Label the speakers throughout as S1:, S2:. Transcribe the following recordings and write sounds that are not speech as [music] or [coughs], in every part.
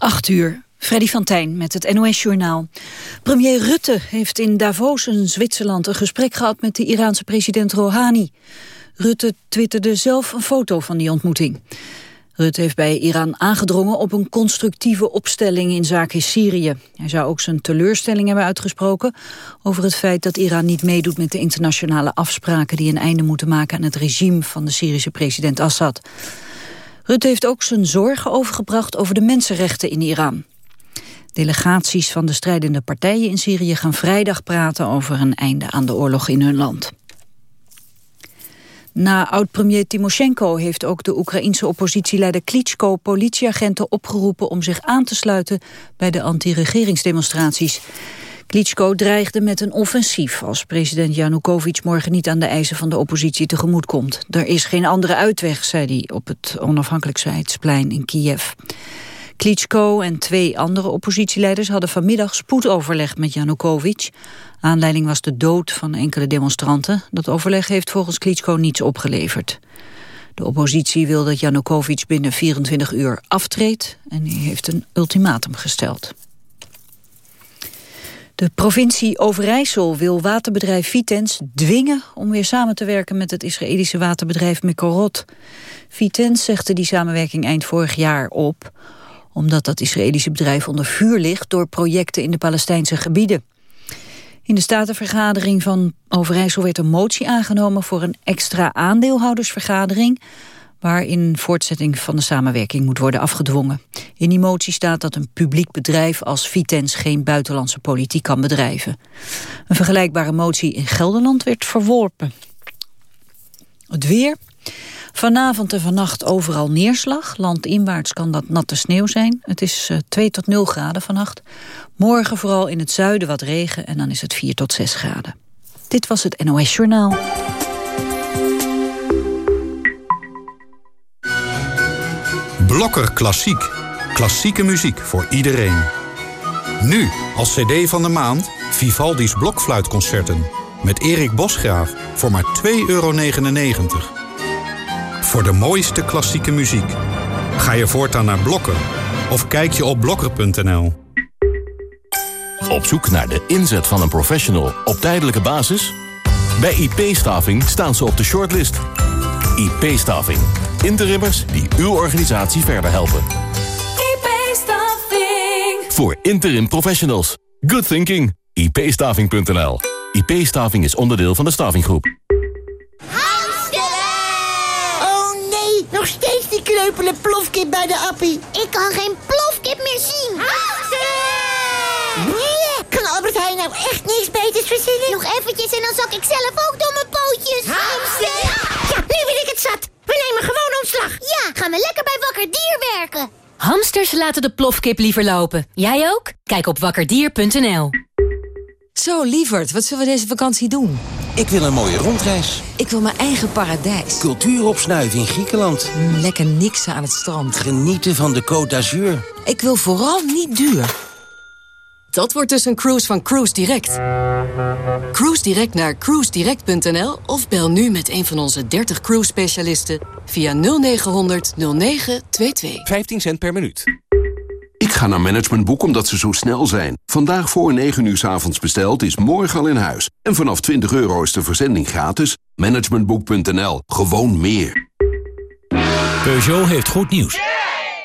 S1: 8 uur. Freddy van met het NOS-journaal. Premier Rutte heeft in Davos in Zwitserland een gesprek gehad met de Iraanse president Rouhani. Rutte twitterde zelf een foto van die ontmoeting. Rutte heeft bij Iran aangedrongen op een constructieve opstelling in zaken Syrië. Hij zou ook zijn teleurstelling hebben uitgesproken over het feit dat Iran niet meedoet met de internationale afspraken die een einde moeten maken aan het regime van de Syrische president Assad. Rutte heeft ook zijn zorgen overgebracht over de mensenrechten in Iran. Delegaties van de strijdende partijen in Syrië gaan vrijdag praten over een einde aan de oorlog in hun land. Na oud-premier Timoshenko heeft ook de Oekraïense oppositieleider Klitschko politieagenten opgeroepen om zich aan te sluiten bij de anti-regeringsdemonstraties. Klitschko dreigde met een offensief als president Janukovic morgen niet aan de eisen van de oppositie tegemoet komt. Er is geen andere uitweg, zei hij op het onafhankelijkheidsplein in Kiev. Klitschko en twee andere oppositieleiders hadden vanmiddag spoedoverleg met Janukovic. Aanleiding was de dood van enkele demonstranten. Dat overleg heeft volgens Klitschko niets opgeleverd. De oppositie wil dat Janukovic binnen 24 uur aftreedt en hij heeft een ultimatum gesteld. De provincie Overijssel wil waterbedrijf Vitens dwingen om weer samen te werken met het Israëlische waterbedrijf Mekorot. Vitens zegde die samenwerking eind vorig jaar op, omdat dat Israëlische bedrijf onder vuur ligt door projecten in de Palestijnse gebieden. In de statenvergadering van Overijssel werd een motie aangenomen voor een extra aandeelhoudersvergadering waarin voortzetting van de samenwerking moet worden afgedwongen. In die motie staat dat een publiek bedrijf als Vitens geen buitenlandse politiek kan bedrijven. Een vergelijkbare motie in Gelderland werd verworpen. Het weer. Vanavond en vannacht overal neerslag. Landinwaarts kan dat natte sneeuw zijn. Het is 2 eh, tot 0 graden vannacht. Morgen vooral in het zuiden wat regen en dan is het 4 tot 6 graden. Dit was het NOS Journaal.
S2: Blokker Klassiek. Klassieke muziek voor iedereen. Nu, als cd van de maand, Vivaldi's Blokfluitconcerten. Met Erik Bosgraaf voor maar 2,99 euro. Voor de mooiste klassieke muziek. Ga je voortaan naar Blokker of kijk je op blokker.nl.
S3: Op zoek naar de inzet van een professional op tijdelijke basis? Bij IP-staving staan ze op de shortlist. IP-staving. Interimmers die uw organisatie verder helpen.
S4: IP-staving.
S3: Voor interim professionals. Good thinking. IP-staving.nl. IP-staving is onderdeel van de stavinggroep.
S5: Oh nee, nog steeds die kreupele plofkip bij de appie.
S6: Ik kan geen plofkip meer zien.
S5: Nee, kan Albert Heijn nou echt niks beters verzinnen?
S6: Nog eventjes en dan zak ik zelf ook door mijn pootjes.
S5: Hamster! Ja, nu ben ik het zat. We nemen gewoon ontslag.
S6: Ja, gaan we lekker bij Wakker Dier werken.
S7: Hamsters laten de plofkip liever lopen. Jij ook? Kijk op wakkerdier.nl.
S8: Zo, lieverd, wat zullen we deze vakantie doen?
S9: Ik wil een mooie rondreis.
S8: Ik wil mijn eigen paradijs.
S9: Cultuur opsnuiven in Griekenland.
S8: Mm, lekker niksen aan het strand.
S9: Genieten van de Côte d'Azur.
S8: Ik wil vooral niet duur.
S7: Dat wordt dus een cruise van Cruise Direct. Cruise Direct naar cruisedirect.nl of bel nu met een van onze 30 cruise specialisten via 0900 0922.
S9: 15 cent per minuut.
S10: Ik ga naar Managementboek omdat ze zo snel zijn. Vandaag voor 9 uur s avonds besteld is morgen al in huis. En vanaf 20 euro is de verzending gratis. Managementboek.nl. Gewoon meer.
S11: Peugeot heeft goed nieuws.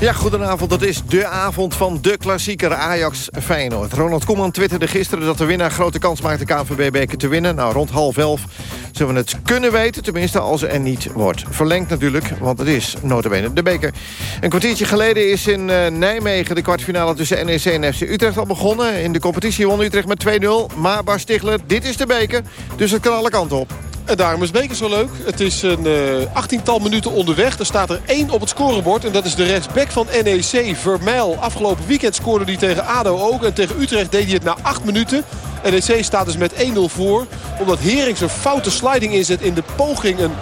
S12: Ja, goedenavond. Dat is de avond van de klassieker Ajax-Feyenoord. Ronald Koeman twitterde gisteren dat de winnaar grote kans maakt de KNVB-beker te winnen. Nou, rond half elf zullen we het kunnen weten. Tenminste, als er niet wordt verlengd natuurlijk. Want het is notabene de beker. Een kwartiertje geleden is in uh, Nijmegen de kwartfinale tussen NEC en FC Utrecht al begonnen. In de competitie won Utrecht met 2-0. Maar Bar Stigler, dit is de beker. Dus het kan alle kanten op.
S13: En daarom is Beker zo leuk. Het is een uh, achttiental minuten onderweg. Er staat er één op het scorebord. En dat is de rechtsback van NEC, Vermeil. Afgelopen weekend scoorde hij tegen ADO ook. En tegen Utrecht deed hij het na acht minuten. NEC staat dus met 1-0 voor. Omdat Herings een foute sliding inzet in de poging... een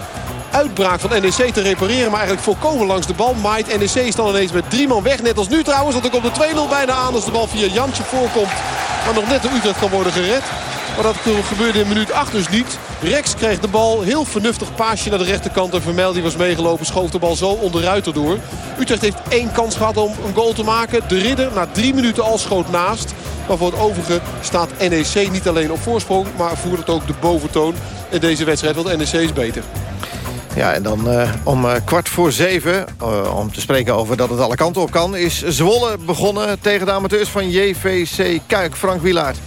S13: uitbraak van NEC te repareren. Maar eigenlijk volkomen langs de bal maait. NEC is dan ineens met drie man weg. Net als nu trouwens. Want er komt de 2-0 bijna aan als de bal via Jantje voorkomt. Maar nog net de Utrecht kan worden gered. Maar dat gebeurde in minuut 8 dus niet. Rex kreeg de bal. Heel vernuftig paasje naar de rechterkant. En Vermeil die was meegelopen. Schoof de bal zo onderuit erdoor. Utrecht heeft één kans gehad om een goal te maken. De Ridder na drie minuten al schoot naast. Maar voor het overige staat NEC niet alleen op voorsprong. Maar voert het ook de boventoon in deze wedstrijd. Want NEC is beter.
S12: Ja, en dan uh, om uh, kwart voor zeven, uh, om te spreken over dat het alle kanten op kan... is Zwolle begonnen tegen de amateurs van JVC Kuik. Frank Wilaert.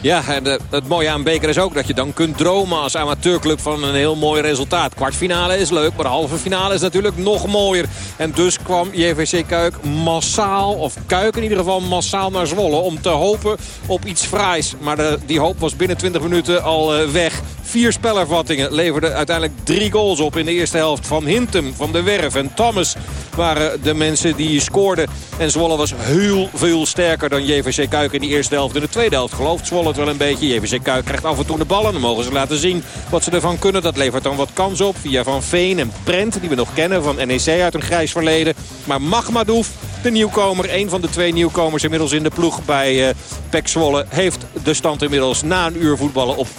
S14: Ja, en de, het mooie aan Beker is ook dat je dan kunt dromen als amateurclub van een heel mooi resultaat. Kwartfinale is leuk, maar de halve finale is natuurlijk nog mooier. En dus kwam JVC Kuik massaal, of Kuik in ieder geval massaal naar Zwolle... om te hopen op iets fraais. Maar de, die hoop was binnen 20 minuten al uh, weg. Vier spelervattingen leverden uiteindelijk drie goals op in de eerste helft. Van Hintem, Van de Werf en Thomas waren de mensen die scoorden. En Zwolle was heel veel sterker dan JVC Kuik in de eerste helft. In de tweede helft gelooft Zwolle het wel een beetje. JVC Kuik krijgt af en toe de ballen. Dan mogen ze laten zien wat ze ervan kunnen. Dat levert dan wat kans op via Van Veen en Prent. Die we nog kennen van NEC uit een grijs verleden. Maar Magmadouf de nieuwkomer, een van de twee nieuwkomers inmiddels in de ploeg bij uh, Pek Zwolle... heeft de stand inmiddels na een uur voetballen op 4-0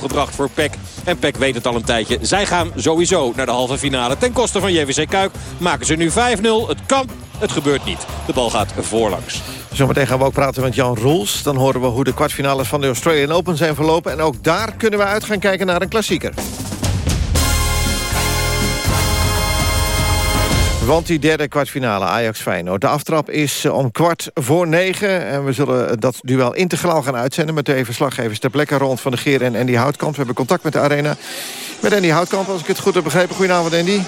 S14: gebracht voor Pek. En Pek weet het al een tijdje. Zij gaan sowieso naar de halve finale. Ten koste van JVC Kuik maken ze nu 5-0. Het kan, het gebeurt niet. De bal gaat voorlangs.
S12: Zometeen gaan we ook praten met Jan Roels. Dan horen we hoe de kwartfinales van de Australian Open zijn verlopen. En ook daar kunnen we uit gaan kijken naar een klassieker. Want die derde kwartfinale Ajax-Feyenoord. De aftrap is eh, om kwart voor negen. En we zullen dat duel integraal gaan uitzenden... met twee verslaggevers ter plekke rond van de Geer en Andy Houtkamp. We hebben contact met de arena. Met Andy Houtkamp, als ik het goed heb begrepen. Goedenavond, Andy.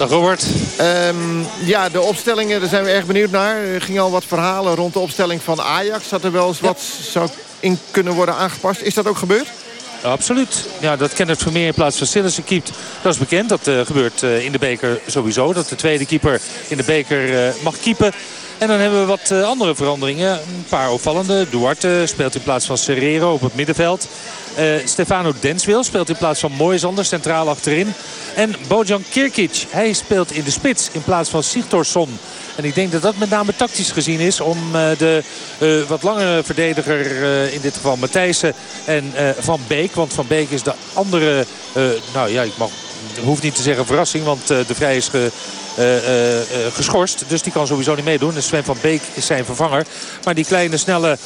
S15: Dag Robert.
S12: Um, ja, de opstellingen, daar zijn we erg benieuwd naar. Er gingen al wat verhalen rond de opstelling van Ajax. Zat er wel eens ja. wat zou in kunnen worden aangepast. Is dat ook gebeurd?
S15: Absoluut. Ja, dat Kenneth Vermeer in plaats van Sillissen keept. Dat is bekend. Dat uh, gebeurt uh, in de beker sowieso. Dat de tweede keeper in de beker uh, mag keepen. En dan hebben we wat uh, andere veranderingen. Een paar opvallende. Duarte speelt in plaats van Serrero op het middenveld. Uh, Stefano Denswil speelt in plaats van Moisander centraal achterin. En Bojan Kirkic, hij speelt in de spits in plaats van Sigtorsson. En ik denk dat dat met name tactisch gezien is om uh, de wat langere verdediger, in dit geval Matthijssen en Van Beek. Want Van Beek is de andere, nou ja, ik mag, hoef niet te zeggen verrassing, want de Vrij is ge, uh, uh, geschorst. Dus die kan sowieso niet meedoen. En Sven van Beek is zijn vervanger. Maar die kleine, snelle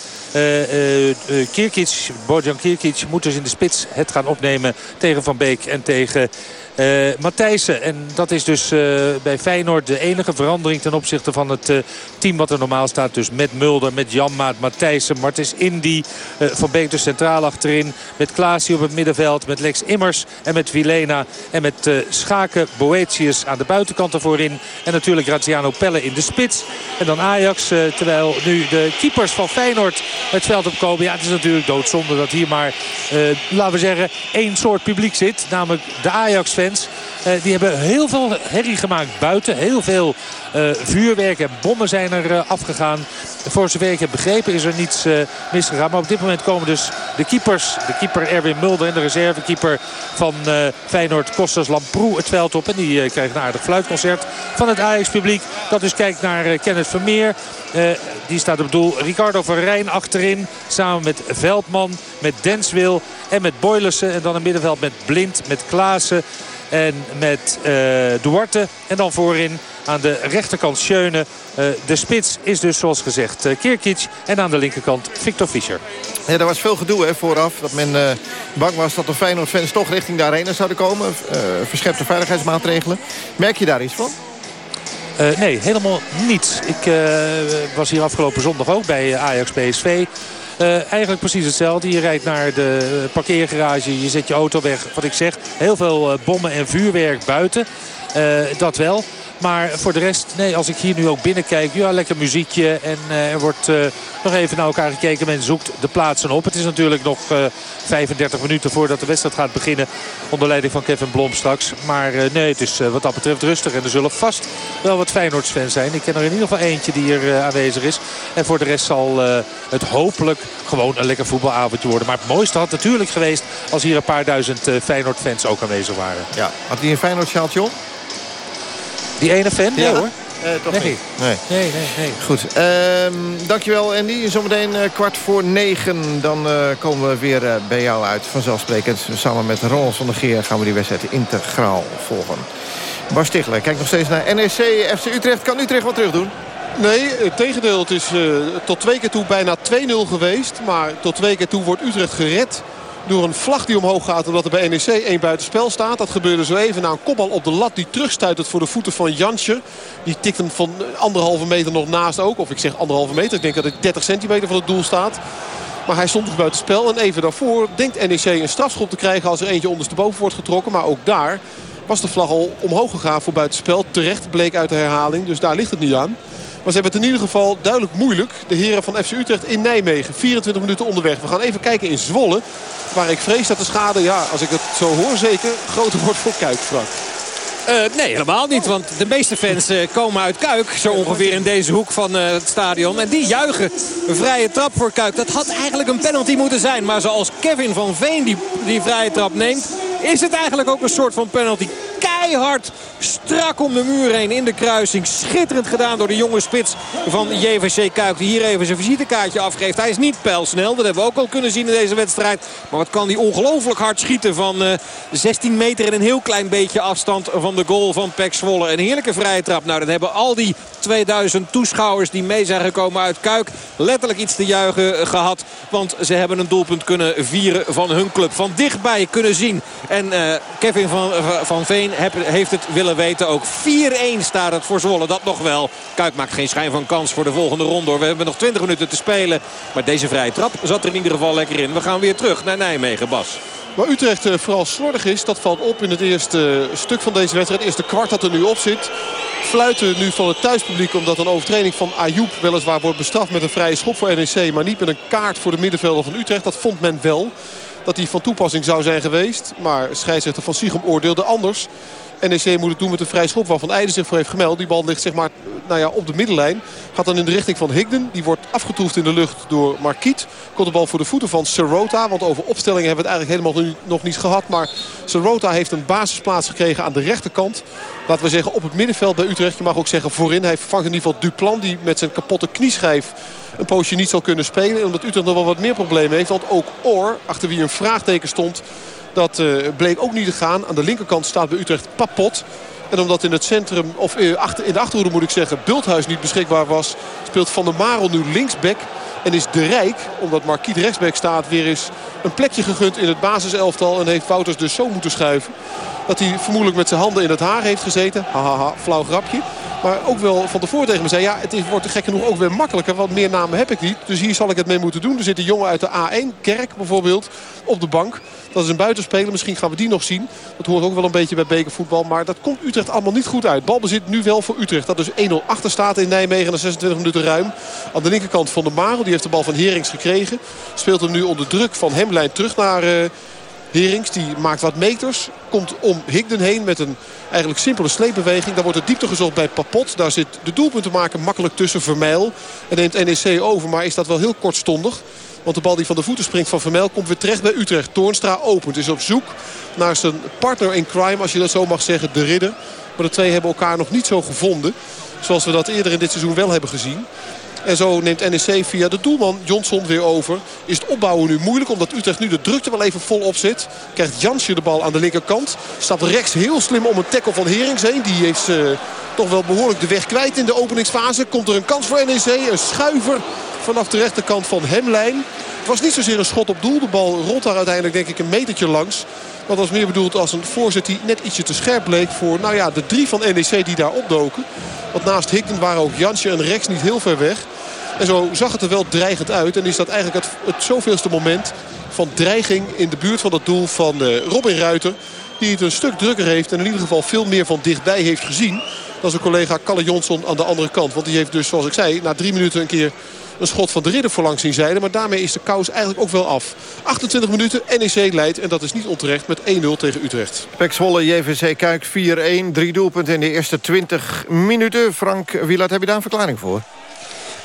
S15: Kirkic, Bojan Kirkic... moet dus in de spits het gaan opnemen tegen Van Beek en tegen... Uh, Matthijssen. En dat is dus uh, bij Feyenoord de enige verandering ten opzichte van het uh, team wat er normaal staat. Dus met Mulder, met Janmaat, Matthijssen, Martens Indy. van Beek dus centraal achterin. Met Klaasie op het middenveld. Met Lex Immers en met Vilena. En met Schaken, Boetius aan de buitenkant ervoor in. En natuurlijk Graziano Pelle in de spits. En dan Ajax. terwijl nu de keepers van Feyenoord het veld opkomen. Ja, het is natuurlijk doodzonde dat hier maar, laten we zeggen, één soort publiek zit. Namelijk de Ajax-fans. Uh, die hebben heel veel herrie gemaakt buiten. Heel veel uh, vuurwerk en bommen zijn er uh, afgegaan. Voor zover ik heb begrepen is er niets misgegaan. Maar op dit moment komen dus de keepers. De keeper Erwin Mulder en de reservekeeper van Feyenoord Kostas Lamproe het veld op. En die krijgt een aardig fluitconcert van het Ajax-publiek. Dat dus kijkt naar Kenneth Vermeer. die staat op doel. Ricardo van achterin. Samen met Veldman, met Denswil en met Boylussen. En dan een middenveld met Blind, met Klaassen. En met uh, Duarte. En dan voorin aan de rechterkant Schöne. Uh, de spits is dus zoals gezegd uh, Kirkic. En aan de linkerkant Victor Fischer.
S12: Ja, er was veel gedoe hè, vooraf. Dat men uh, bang was dat de Feyenoord-fans toch richting de arena zouden komen. Uh, verscherpte veiligheidsmaatregelen. Merk je daar iets van?
S15: Uh, nee, helemaal niet. Ik was hier afgelopen zondag ook bij Ajax PSV. Uh, eigenlijk precies hetzelfde. Je rijdt naar de parkeergarage, je zet je auto weg. Wat ik zeg, heel veel bommen en vuurwerk buiten. dat wel. Maar voor de rest, nee, als ik hier nu ook binnenkijk, ja, lekker muziekje. En uh, er wordt uh, nog even naar elkaar gekeken. Men zoekt de plaatsen op. Het is natuurlijk nog uh, 35 minuten voordat de wedstrijd gaat beginnen. Onder leiding van Kevin Blom straks. Maar nee, het is wat dat betreft rustig. En er zullen vast wel wat Feyenoords fans zijn. Ik ken er in ieder geval eentje die hier aanwezig is. En voor de rest zal het hopelijk gewoon een lekker voetbalavondje worden. Maar het mooiste had natuurlijk geweest als hier een paar duizend Feyenoord fans ook aanwezig waren.
S12: Ja, had hij een Feyenoord sjaaltje om?
S15: Die ene fan?
S12: Ja.
S15: Hoor.
S12: Uh, toch
S15: nee.
S12: niet? Nee.
S15: Nee, nee, nee.
S12: Goed. Uh, dankjewel Andy. Zometeen uh, kwart voor negen. Dan uh, komen we weer bij jou uit. Vanzelfsprekend. Samen met Ronald van der Geer gaan we die wedstrijd integraal volgen. Bas Stigler kijkt nog steeds naar NEC. FC Utrecht. Kan Utrecht wat terug doen?
S13: Nee, het tegendeel. Het is tot twee keer toe bijna 2-0 geweest. Maar tot twee keer toe wordt Utrecht gered door een vlag die omhoog gaat omdat er bij NEC één buitenspel staat. Dat gebeurde zo even na een kopbal op de lat die terugstuitert voor de voeten van Jansje. Die tikt hem van anderhalve meter nog naast ook. Of ik zeg anderhalve meter. Ik denk dat het 30 centimeter van het doel staat. Maar hij stond dus buitenspel. En even daarvoor denkt NEC een strafschop te krijgen als er eentje ondersteboven wordt getrokken. Maar ook daar was de vlag al omhoog gegaan voor buitenspel. Terecht bleek uit de herhaling. Dus daar ligt het niet aan. Maar ze hebben het in ieder geval duidelijk moeilijk. De heren van FC Utrecht in Nijmegen. 24 minuten onderweg. We gaan even kijken in Zwolle. Waar ik vrees dat de schade, ja, als ik het zo hoor zeker, groter wordt voor Kuik.
S14: Uh, nee, helemaal niet. Want de meeste fans uh, komen uit Kuik. Zo ongeveer in deze hoek van uh, het stadion. En die juichen. Een vrije trap voor Kuik. Dat had eigenlijk een penalty moeten zijn. Maar zoals Kevin van Veen die, die vrije trap neemt... is het eigenlijk ook een soort van penalty keihard strak om de muur heen in de kruising. Schitterend gedaan door de jonge spits van JVC Kuik. Die hier even zijn visitekaartje afgeeft. Hij is niet pijlsnel. Dat hebben we ook al kunnen zien in deze wedstrijd. Maar wat kan hij ongelooflijk hard schieten van uh, 16 meter en een heel klein beetje afstand van de goal van Pek Zwolle. Een heerlijke vrije trap. Nou, dan hebben al die 2000 toeschouwers die mee zijn gekomen uit Kuik letterlijk iets te juichen gehad. Want ze hebben een doelpunt kunnen vieren van hun club. Van dichtbij kunnen zien. En uh, Kevin van, van Veen heeft het willen weten. Ook 4-1 staat het voor Zwolle. Dat nog wel. Kuik maakt geen schijn van kans voor de volgende ronde. We hebben nog 20 minuten te spelen. Maar deze vrije trap zat er in ieder geval lekker in. We gaan weer terug naar Nijmegen, Bas.
S13: Waar Utrecht vooral slordig is, dat valt op in het eerste stuk van deze wedstrijd. Het eerste kwart dat er nu op zit. Fluiten nu van het thuispubliek omdat een overtreding van Ayoub weliswaar wordt bestraft met een vrije schop voor NEC. Maar niet met een kaart voor de middenvelder van Utrecht. Dat vond men wel dat hij van toepassing zou zijn geweest. Maar scheidsrechter Van Siegem oordeelde anders. NEC moet het doen met een vrij schop waarvan Eijden zich voor heeft gemeld. Die bal ligt zeg maar nou ja, op de middenlijn. Gaat dan in de richting van Higden. Die wordt afgetroefd in de lucht door Marquiet. Komt de bal voor de voeten van Serota. Want over opstellingen hebben we het eigenlijk helemaal nu, nog niet gehad. Maar Serota heeft een basisplaats gekregen aan de rechterkant. Laten we zeggen op het middenveld bij Utrecht. Je mag ook zeggen voorin. Hij vervangt in ieder geval Duplan. Die met zijn kapotte knieschijf een poosje niet zal kunnen spelen. Omdat Utrecht nog wel wat meer problemen heeft. Want ook Oor, achter wie een vraagteken stond... Dat uh, bleek ook niet te gaan. Aan de linkerkant staat bij Utrecht Papot. En omdat in het centrum, of uh, achter, in de achterhoede moet ik zeggen, Bulthuis niet beschikbaar was... speelt Van der Marel nu linksback. En is De Rijk, omdat Marquiet rechtsback staat, weer eens een plekje gegund in het basiselftal. En heeft Wouters dus zo moeten schuiven. Dat hij vermoedelijk met zijn handen in het haar heeft gezeten. Hahaha, flauw grapje. Maar ook wel van tevoren tegen me zei... ja, het wordt gek genoeg ook weer makkelijker. Want meer namen heb ik niet. Dus hier zal ik het mee moeten doen. Er zit een jongen uit de A1, Kerk bijvoorbeeld, op de bank. Dat is een buitenspeler. Misschien gaan we die nog zien. Dat hoort ook wel een beetje bij bekervoetbal. Maar dat komt Utrecht allemaal niet goed uit. Balbezit nu wel voor Utrecht. Dat dus 1-0 achter staat in Nijmegen na 26 minuten ruim. Aan de linkerkant van de Marel. Die heeft de bal van Herings gekregen. Speelt hem nu onder druk van Hemlijn terug naar... Uh, Herings die maakt wat meters. Komt om Higden heen met een eigenlijk simpele sleepbeweging. Daar wordt de diepte gezocht bij Papot. Daar zit de doelpunt te maken makkelijk tussen Vermeil. En neemt NEC over. Maar is dat wel heel kortstondig. Want de bal die van de voeten springt van Vermeil komt weer terecht bij Utrecht. Toornstra opent. Is op zoek naar zijn partner in crime. Als je dat zo mag zeggen. De ridder. Maar de twee hebben elkaar nog niet zo gevonden. Zoals we dat eerder in dit seizoen wel hebben gezien. En zo neemt NEC via de doelman Johnson weer over. Is het opbouwen nu moeilijk omdat Utrecht nu de drukte wel even vol op zit. Krijgt Jansje de bal aan de linkerkant. Staat rechts heel slim om een tackle van Herings heen. Die heeft uh, toch wel behoorlijk de weg kwijt in de openingsfase. Komt er een kans voor NEC. Een schuiver vanaf de rechterkant van Hemlijn. Het was niet zozeer een schot op doel. De bal rolt daar uiteindelijk denk ik een metertje langs. Dat was meer bedoeld als een voorzet die net ietsje te scherp bleek voor nou ja, de drie van NEC die daar opdoken. Want naast Higden waren ook Jansje en Rex niet heel ver weg. En zo zag het er wel dreigend uit. En is dat eigenlijk het, het zoveelste moment van dreiging in de buurt van dat doel van uh, Robin Ruiter. Die het een stuk drukker heeft en in ieder geval veel meer van dichtbij heeft gezien. Dan zijn collega Kalle Jonsson aan de andere kant. Want die heeft dus, zoals ik zei, na drie minuten een keer een schot van de ridder voorlangs zien zeilen. Maar daarmee is de kous eigenlijk ook wel af. 28 minuten, NEC leidt. En dat is niet onterecht met 1-0 tegen Utrecht.
S12: Pek Zwolle, JVC Kuik 4-1. Drie doelpunten in de eerste 20 minuten. Frank Wieland, heb je daar een verklaring voor?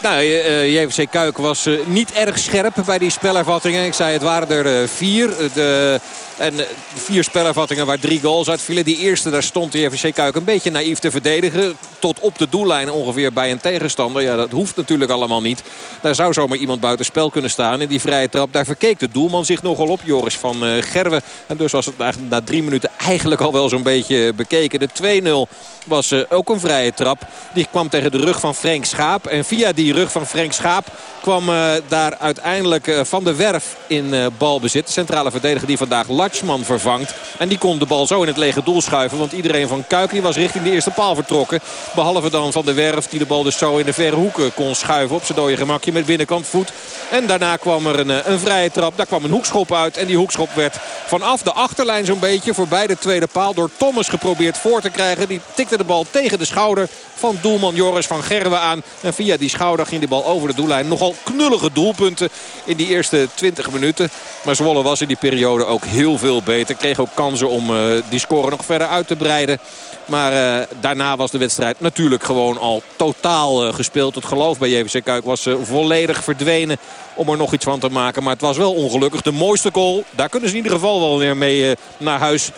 S14: Nou, uh, JVC Kuik was uh, niet erg scherp bij die spelervattingen. Ik zei het waren er vier. De en eh, vier spelervattingen waar drie goals uit vielen. Die eerste, daar stond FVC Kuik een beetje naïef te verdedigen. Tot op de doellijn ongeveer bij een tegenstander. Ja, dat hoeft natuurlijk allemaal niet. Daar zou zomaar iemand buiten spel kunnen staan. In die vrije trap, daar verkeek de doelman zich nogal op. Joris van Gerwe. En dus was het na drie minuten eigenlijk al wel zo'n beetje bekeken. De 2-0 was ook een vrije trap. Die kwam tegen de rug van Frank Schaap. En via die rug van Frank Schaap kwam uh, daar uiteindelijk uh, Van de Werf in uh, balbezit. De centrale verdediger die vandaag Latschman vervangt. En die kon de bal zo in het lege doel schuiven. Want iedereen van Kuik was richting de eerste paal vertrokken. Behalve dan Van de Werf die de bal dus zo in de verre hoeken kon schuiven. Op zijn dode gemakje met binnenkant voet. En daarna kwam er een, een vrije trap. Daar kwam een hoekschop uit. En die hoekschop werd vanaf de achterlijn zo'n beetje voorbij de tweede paal door Thomas geprobeerd voor te krijgen. Die tikte de bal tegen de schouder van doelman Joris van Gerwe aan. En via die schouder ging de bal over de doellijn. Nogal knullige doelpunten in die eerste 20 minuten. Maar Zwolle was in die periode ook heel veel beter. Kreeg ook kansen om uh, die score nog verder uit te breiden. Maar uh, daarna was de wedstrijd natuurlijk gewoon al totaal uh, gespeeld. Het geloof bij JVC Kuik was uh, volledig verdwenen om er nog iets van te maken. Maar het was wel ongelukkig. De mooiste goal, daar kunnen ze in ieder geval wel weer mee naar huis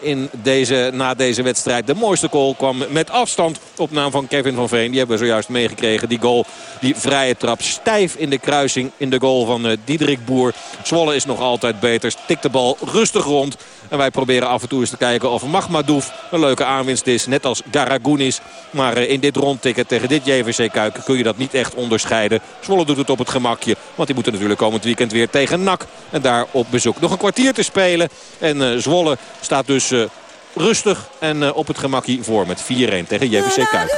S14: in deze, na deze wedstrijd. De mooiste goal kwam met afstand op naam van Kevin van Veen. Die hebben we zojuist meegekregen. Die goal, die vrije trap stijf in de kruising in de goal van Diederik Boer. Zwolle is nog altijd beter. Tikt de bal rustig rond. En wij proberen af en toe eens te kijken of Magmadouf een leuke aanwinst is. Net als Garagounis. Maar in dit rondtikken tegen dit JVC Kuik kun je dat niet echt onderscheiden. Zwolle doet het op het gemakje. Want die moeten natuurlijk komend weekend weer tegen NAC. En daar op bezoek nog een kwartier te spelen. En uh, Zwolle staat dus uh, rustig en uh, op het gemakje voor met 4-1 tegen JVC Kuik.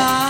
S12: goodbye.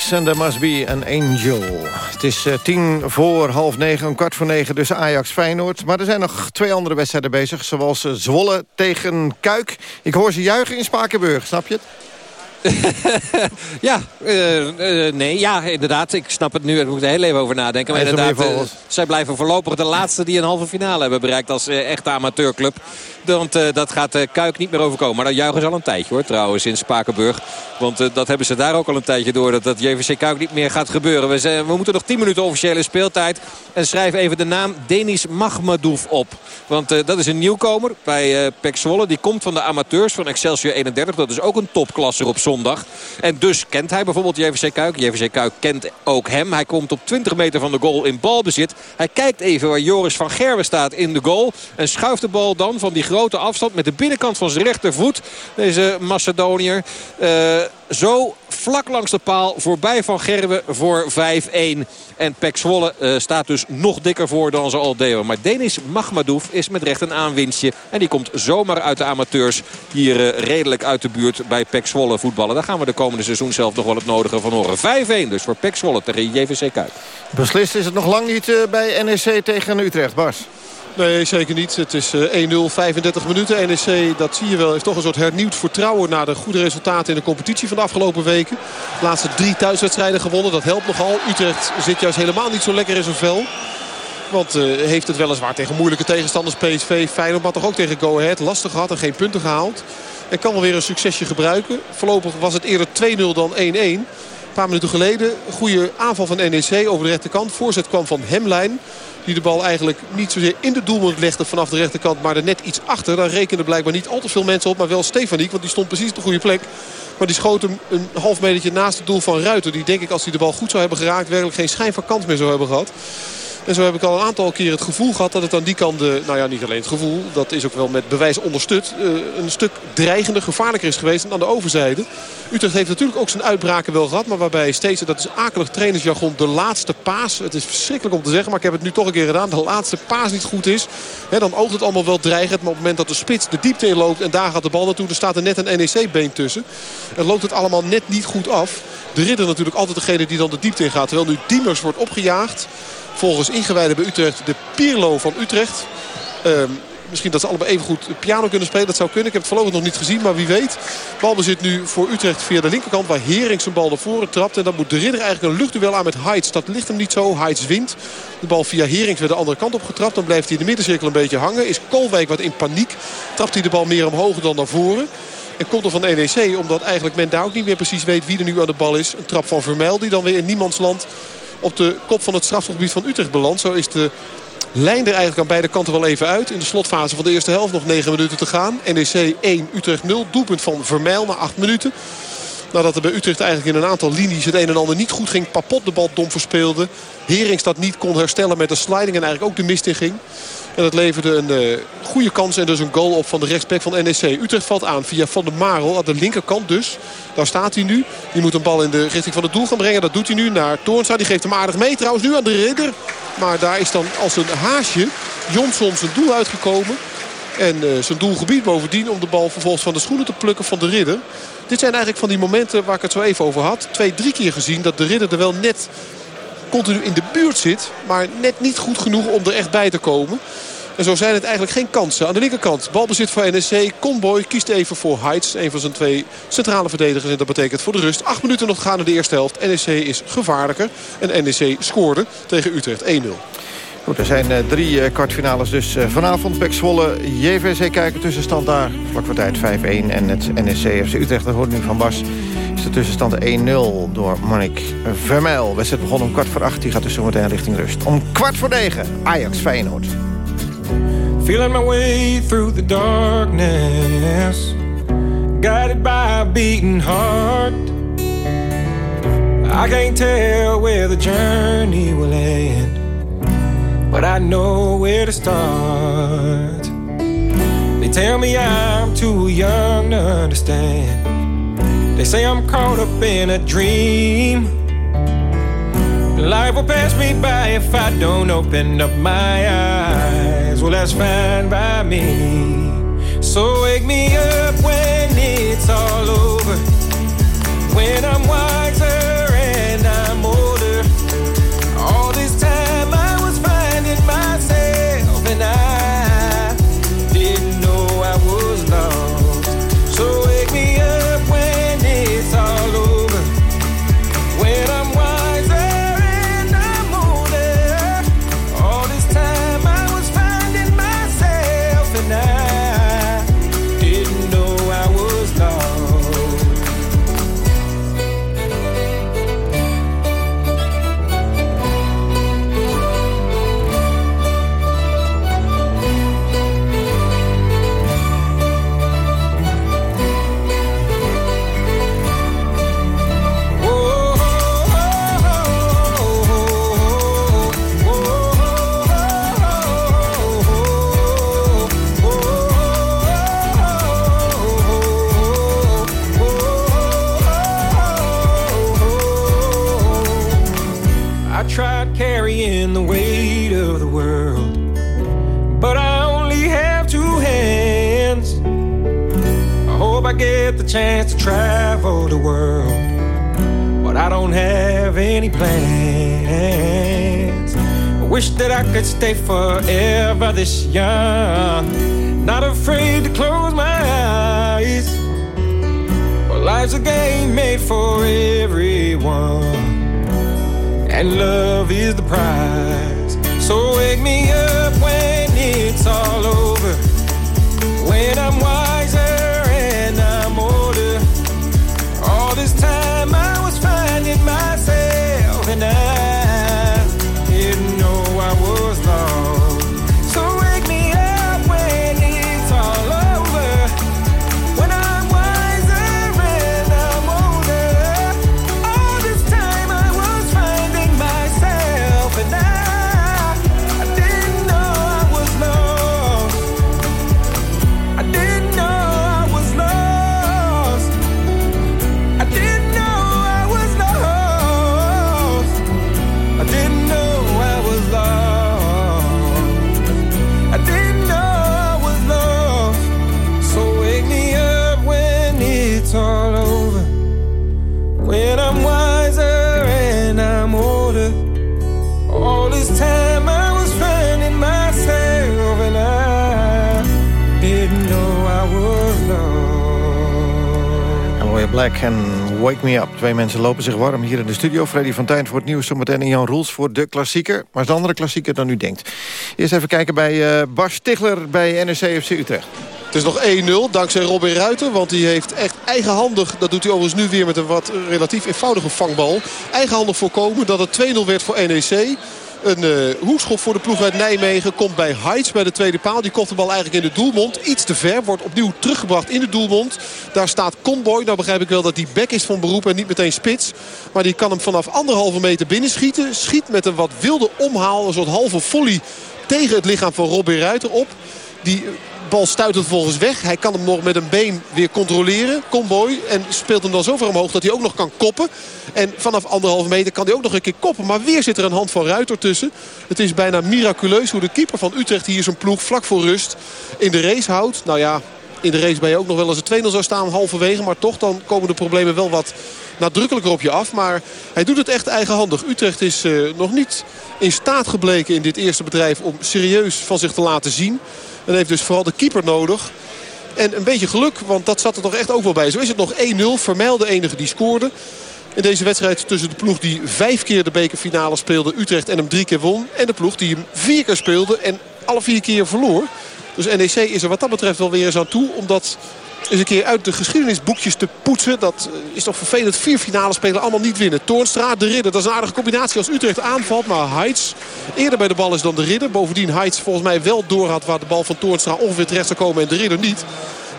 S12: There Must Be an Angel. Het is uh, tien voor half negen, een kwart voor negen, dus Ajax-Feyenoord. Maar er zijn nog twee andere wedstrijden bezig, zoals uh, Zwolle tegen Kuik. Ik hoor ze juichen in Spakenburg, snap je het? [laughs]
S14: ja, uh, uh, nee, ja, inderdaad. Ik snap het nu. Ik moet er heel even over nadenken. Maar inderdaad, uh, zij blijven voorlopig de laatste die een halve finale hebben bereikt als echte amateurclub. Want dat gaat Kuik niet meer overkomen. Maar dat juichen ze al een tijdje hoor, trouwens, in Spakenburg. Want dat hebben ze daar ook al een tijdje door. Dat dat JVC Kuik niet meer gaat gebeuren. We, zijn, we moeten nog 10 minuten officiële speeltijd. En schrijf even de naam Denis Magmadouf op. Want dat is een nieuwkomer bij Pek Zwolle. Die komt van de amateurs van Excelsior 31. Dat is ook een topklasser op En dus kent hij bijvoorbeeld JVC Kuik. JVC Kuik kent ook hem. Hij komt op 20 meter van de goal in balbezit. Hij kijkt even waar Joris van Gerwen staat in de goal. En schuift de bal dan van die grote afstand met de binnenkant van zijn rechtervoet. Deze Macedoniër. Uh, zo vlak langs de paal voorbij van Gerwen voor 5-1. En Pek Zwolle uh, staat dus nog dikker voor dan ze al deden. Maar Denis Magmadouf is met recht een aanwinstje. En die komt zomaar uit de amateurs hier uh, redelijk uit de buurt bij Pek Zwolle voetballen. Daar gaan we de komende seizoen zelf nog wel het nodige van horen. 5-1 dus voor Pek Zwolle tegen JVC Kuip.
S12: Beslist is het nog lang niet uh, bij NEC tegen Utrecht, Bas.
S13: Nee, zeker niet. Het is 1-0, 35 minuten. NEC, dat zie je wel, heeft toch een soort hernieuwd vertrouwen... na de goede resultaten in de competitie van de afgelopen weken. De laatste drie thuiswedstrijden gewonnen, dat helpt nogal. Utrecht zit juist helemaal niet zo lekker in zijn vel. Want uh, heeft het weliswaar tegen moeilijke tegenstanders PSV, Feyenoord... maar toch ook tegen Go Ahead lastig gehad en geen punten gehaald. En kan wel weer een succesje gebruiken. Voorlopig was het eerder 2-0 dan 1-1. Een paar minuten geleden, goede aanval van NEC over de rechterkant. Voorzet kwam van Hemlijn. Die de bal eigenlijk niet zozeer in de doelmond legde vanaf de rechterkant. Maar er net iets achter. Daar rekenen blijkbaar niet al te veel mensen op. Maar wel Stefaniek. Want die stond precies op de goede plek. Maar die schoot hem een half metertje naast het doel van Ruiter. Die denk ik als hij de bal goed zou hebben geraakt. Werkelijk geen schijn van kans meer zou hebben gehad. En zo heb ik al een aantal keer het gevoel gehad dat het aan die kant... De, nou ja, niet alleen het gevoel, dat is ook wel met bewijs ondersteund... Uh, een stuk dreigender, gevaarlijker is geweest dan aan de overzijde. Utrecht heeft natuurlijk ook zijn uitbraken wel gehad... maar waarbij steeds, dat is akelig trainersjargon, de laatste paas... het is verschrikkelijk om te zeggen, maar ik heb het nu toch een keer gedaan... de laatste paas niet goed is, hè, dan oogt het allemaal wel dreigend... maar op het moment dat de spits de diepte in loopt en daar gaat de bal naartoe... dan staat er net een NEC-been tussen. En loopt het allemaal net niet goed af. De ridder natuurlijk altijd degene die dan de diepte in gaat. Terwijl nu Diemers wordt opgejaagd volgens ingewijden bij Utrecht de Pierlo van Utrecht. Um, misschien dat ze allebei even goed piano kunnen spelen. Dat zou kunnen. Ik heb het voorlopig nog niet gezien, maar wie weet. Balbezit nu voor Utrecht via de linkerkant. Waar Hering zijn bal naar voren trapt. En dan moet de ridder eigenlijk een luchtduel aan met Heitz. Dat ligt hem niet zo. Heitz wint. De bal via Herings weer de andere kant op getrapt. Dan blijft hij in de middencirkel een beetje hangen. Is Kolwijk wat in paniek. Trapt hij de bal meer omhoog dan naar voren. En komt er van NEC omdat eigenlijk men daar ook niet meer precies weet wie er nu aan de bal is. Een trap van Vermeil die dan weer in niemands land op de kop van het strafgebied van Utrecht belandt. Zo is de lijn er eigenlijk aan beide kanten wel even uit. In de slotfase van de eerste helft nog 9 minuten te gaan. NEC 1, Utrecht 0. Doelpunt van Vermeil na 8 minuten. Nadat er bij Utrecht eigenlijk in een aantal linies het een en ander niet goed ging. Papot de bal dom verspeelde. Herings dat niet kon herstellen met een sliding en eigenlijk ook de mist in ging. En dat leverde een uh, goede kans en dus een goal op van de rechtsback van NEC. Utrecht valt aan via Van der Marel aan de linkerkant dus. Daar staat hij nu. Die moet een bal in de richting van het doel gaan brengen. Dat doet hij nu naar Toornstra. Die geeft hem aardig mee. Trouwens nu aan de ridder. Maar daar is dan als een haasje Johnson zijn doel uitgekomen. En uh, zijn doelgebied bovendien om de bal vervolgens van de schoenen te plukken van de ridder. Dit zijn eigenlijk van die momenten waar ik het zo even over had. Twee, drie keer gezien dat de ridder er wel net continu in de buurt zit. Maar net niet goed genoeg om er echt bij te komen. En zo zijn het eigenlijk geen kansen. Aan de linkerkant balbezit voor NEC. Conboy kiest even voor Heitz. Een van zijn twee centrale verdedigers. En dat betekent voor de rust. Acht minuten nog gaan in de eerste helft. NEC is gevaarlijker. En NEC scoorde tegen Utrecht 1-0.
S12: Goed, er zijn uh, drie uh, kwartfinales dus uh, vanavond. Pek Zwolle, JVC kijken tussenstand daar. Vlak voor tijd 5-1. En het NEC FC Utrecht, dat hoort nu van Bas. De tussenstand 1-0 door Monique Vermeil. Wedstrijd begon om kwart voor acht. Die gaat dus zometeen richting rust. Om kwart voor negen, Ajax Feyenoord.
S16: Feeling my way through the darkness Guided by a beating heart I can't tell where the journey will end But I know where to start They tell me I'm too young to understand They say I'm caught up in a dream Life will pass me by if I don't open up my eyes. Well, that's fine by me. So wake me up when it's all over. When I'm wiser the world. But I don't have any plans. I wish that I could stay forever this young. Not afraid to close my eyes. Well, life's a game made for everyone. And love is the prize. So wake me up
S12: now Black en Wake Me Up. Twee mensen lopen zich warm hier in de studio. Freddy van Tijn voor het nieuws zometeen en Jan Roels voor de klassieker. Maar is een andere klassieker dan u denkt. Eerst even kijken bij eh Bas Stigler bij NEC FC Utrecht.
S13: Het is nog 1-0 dankzij Robin Ruiter. Want die heeft echt eigenhandig, dat doet hij overigens nu weer met een wat relatief eenvoudige vangbal. Eigenhandig voorkomen dat het 2-0 werd voor NEC. Een uh, hoekschop voor de ploeg uit Nijmegen komt bij Heitz bij de tweede paal. Die kopt de bal eigenlijk in de doelmond. Iets te ver. Wordt opnieuw teruggebracht in de doelmond. Daar staat Conboy. Nou begrijp ik wel dat die back is van beroep en niet meteen spits. Maar die kan hem vanaf anderhalve meter binnenschieten. Schiet met een wat wilde omhaal. Een soort halve volley tegen het lichaam van Robin Ruiter op. Die bal stuit het volgens weg. Hij kan hem nog met een been weer controleren. Comboy. En speelt hem dan zo ver omhoog dat hij ook nog kan koppen. En vanaf anderhalve meter kan hij ook nog een keer koppen. Maar weer zit er een hand van Ruiter tussen. Het is bijna miraculeus hoe de keeper van Utrecht hier zijn ploeg vlak voor rust in de race houdt. Nou ja, in de race ben je ook nog wel eens een 2-0 zou staan halverwege. Maar toch, dan komen de problemen wel wat nadrukkelijker op je af. Maar hij doet het echt eigenhandig. Utrecht is uh, nog niet in staat gebleken in dit eerste bedrijf om serieus van zich te laten zien. En heeft dus vooral de keeper nodig. En een beetje geluk, want dat zat er toch echt ook wel bij. Zo is het nog 1-0. Vermeil de enige die scoorde. In deze wedstrijd tussen de ploeg die vijf keer de bekerfinale speelde. Utrecht en hem drie keer won. En de ploeg die hem vier keer speelde en alle vier keer verloor. Dus NEC is er wat dat betreft wel weer eens aan toe. Omdat eens een keer uit de geschiedenisboekjes te poetsen. Dat is toch vervelend. Vier finale spelen allemaal niet winnen. Toornstra, de ridder. Dat is een aardige combinatie als Utrecht aanvalt. Maar Heitz eerder bij de bal is dan de ridder. Bovendien Heitz volgens mij wel door had waar de bal van Toornstra ongeveer terecht zou komen. En de ridder niet.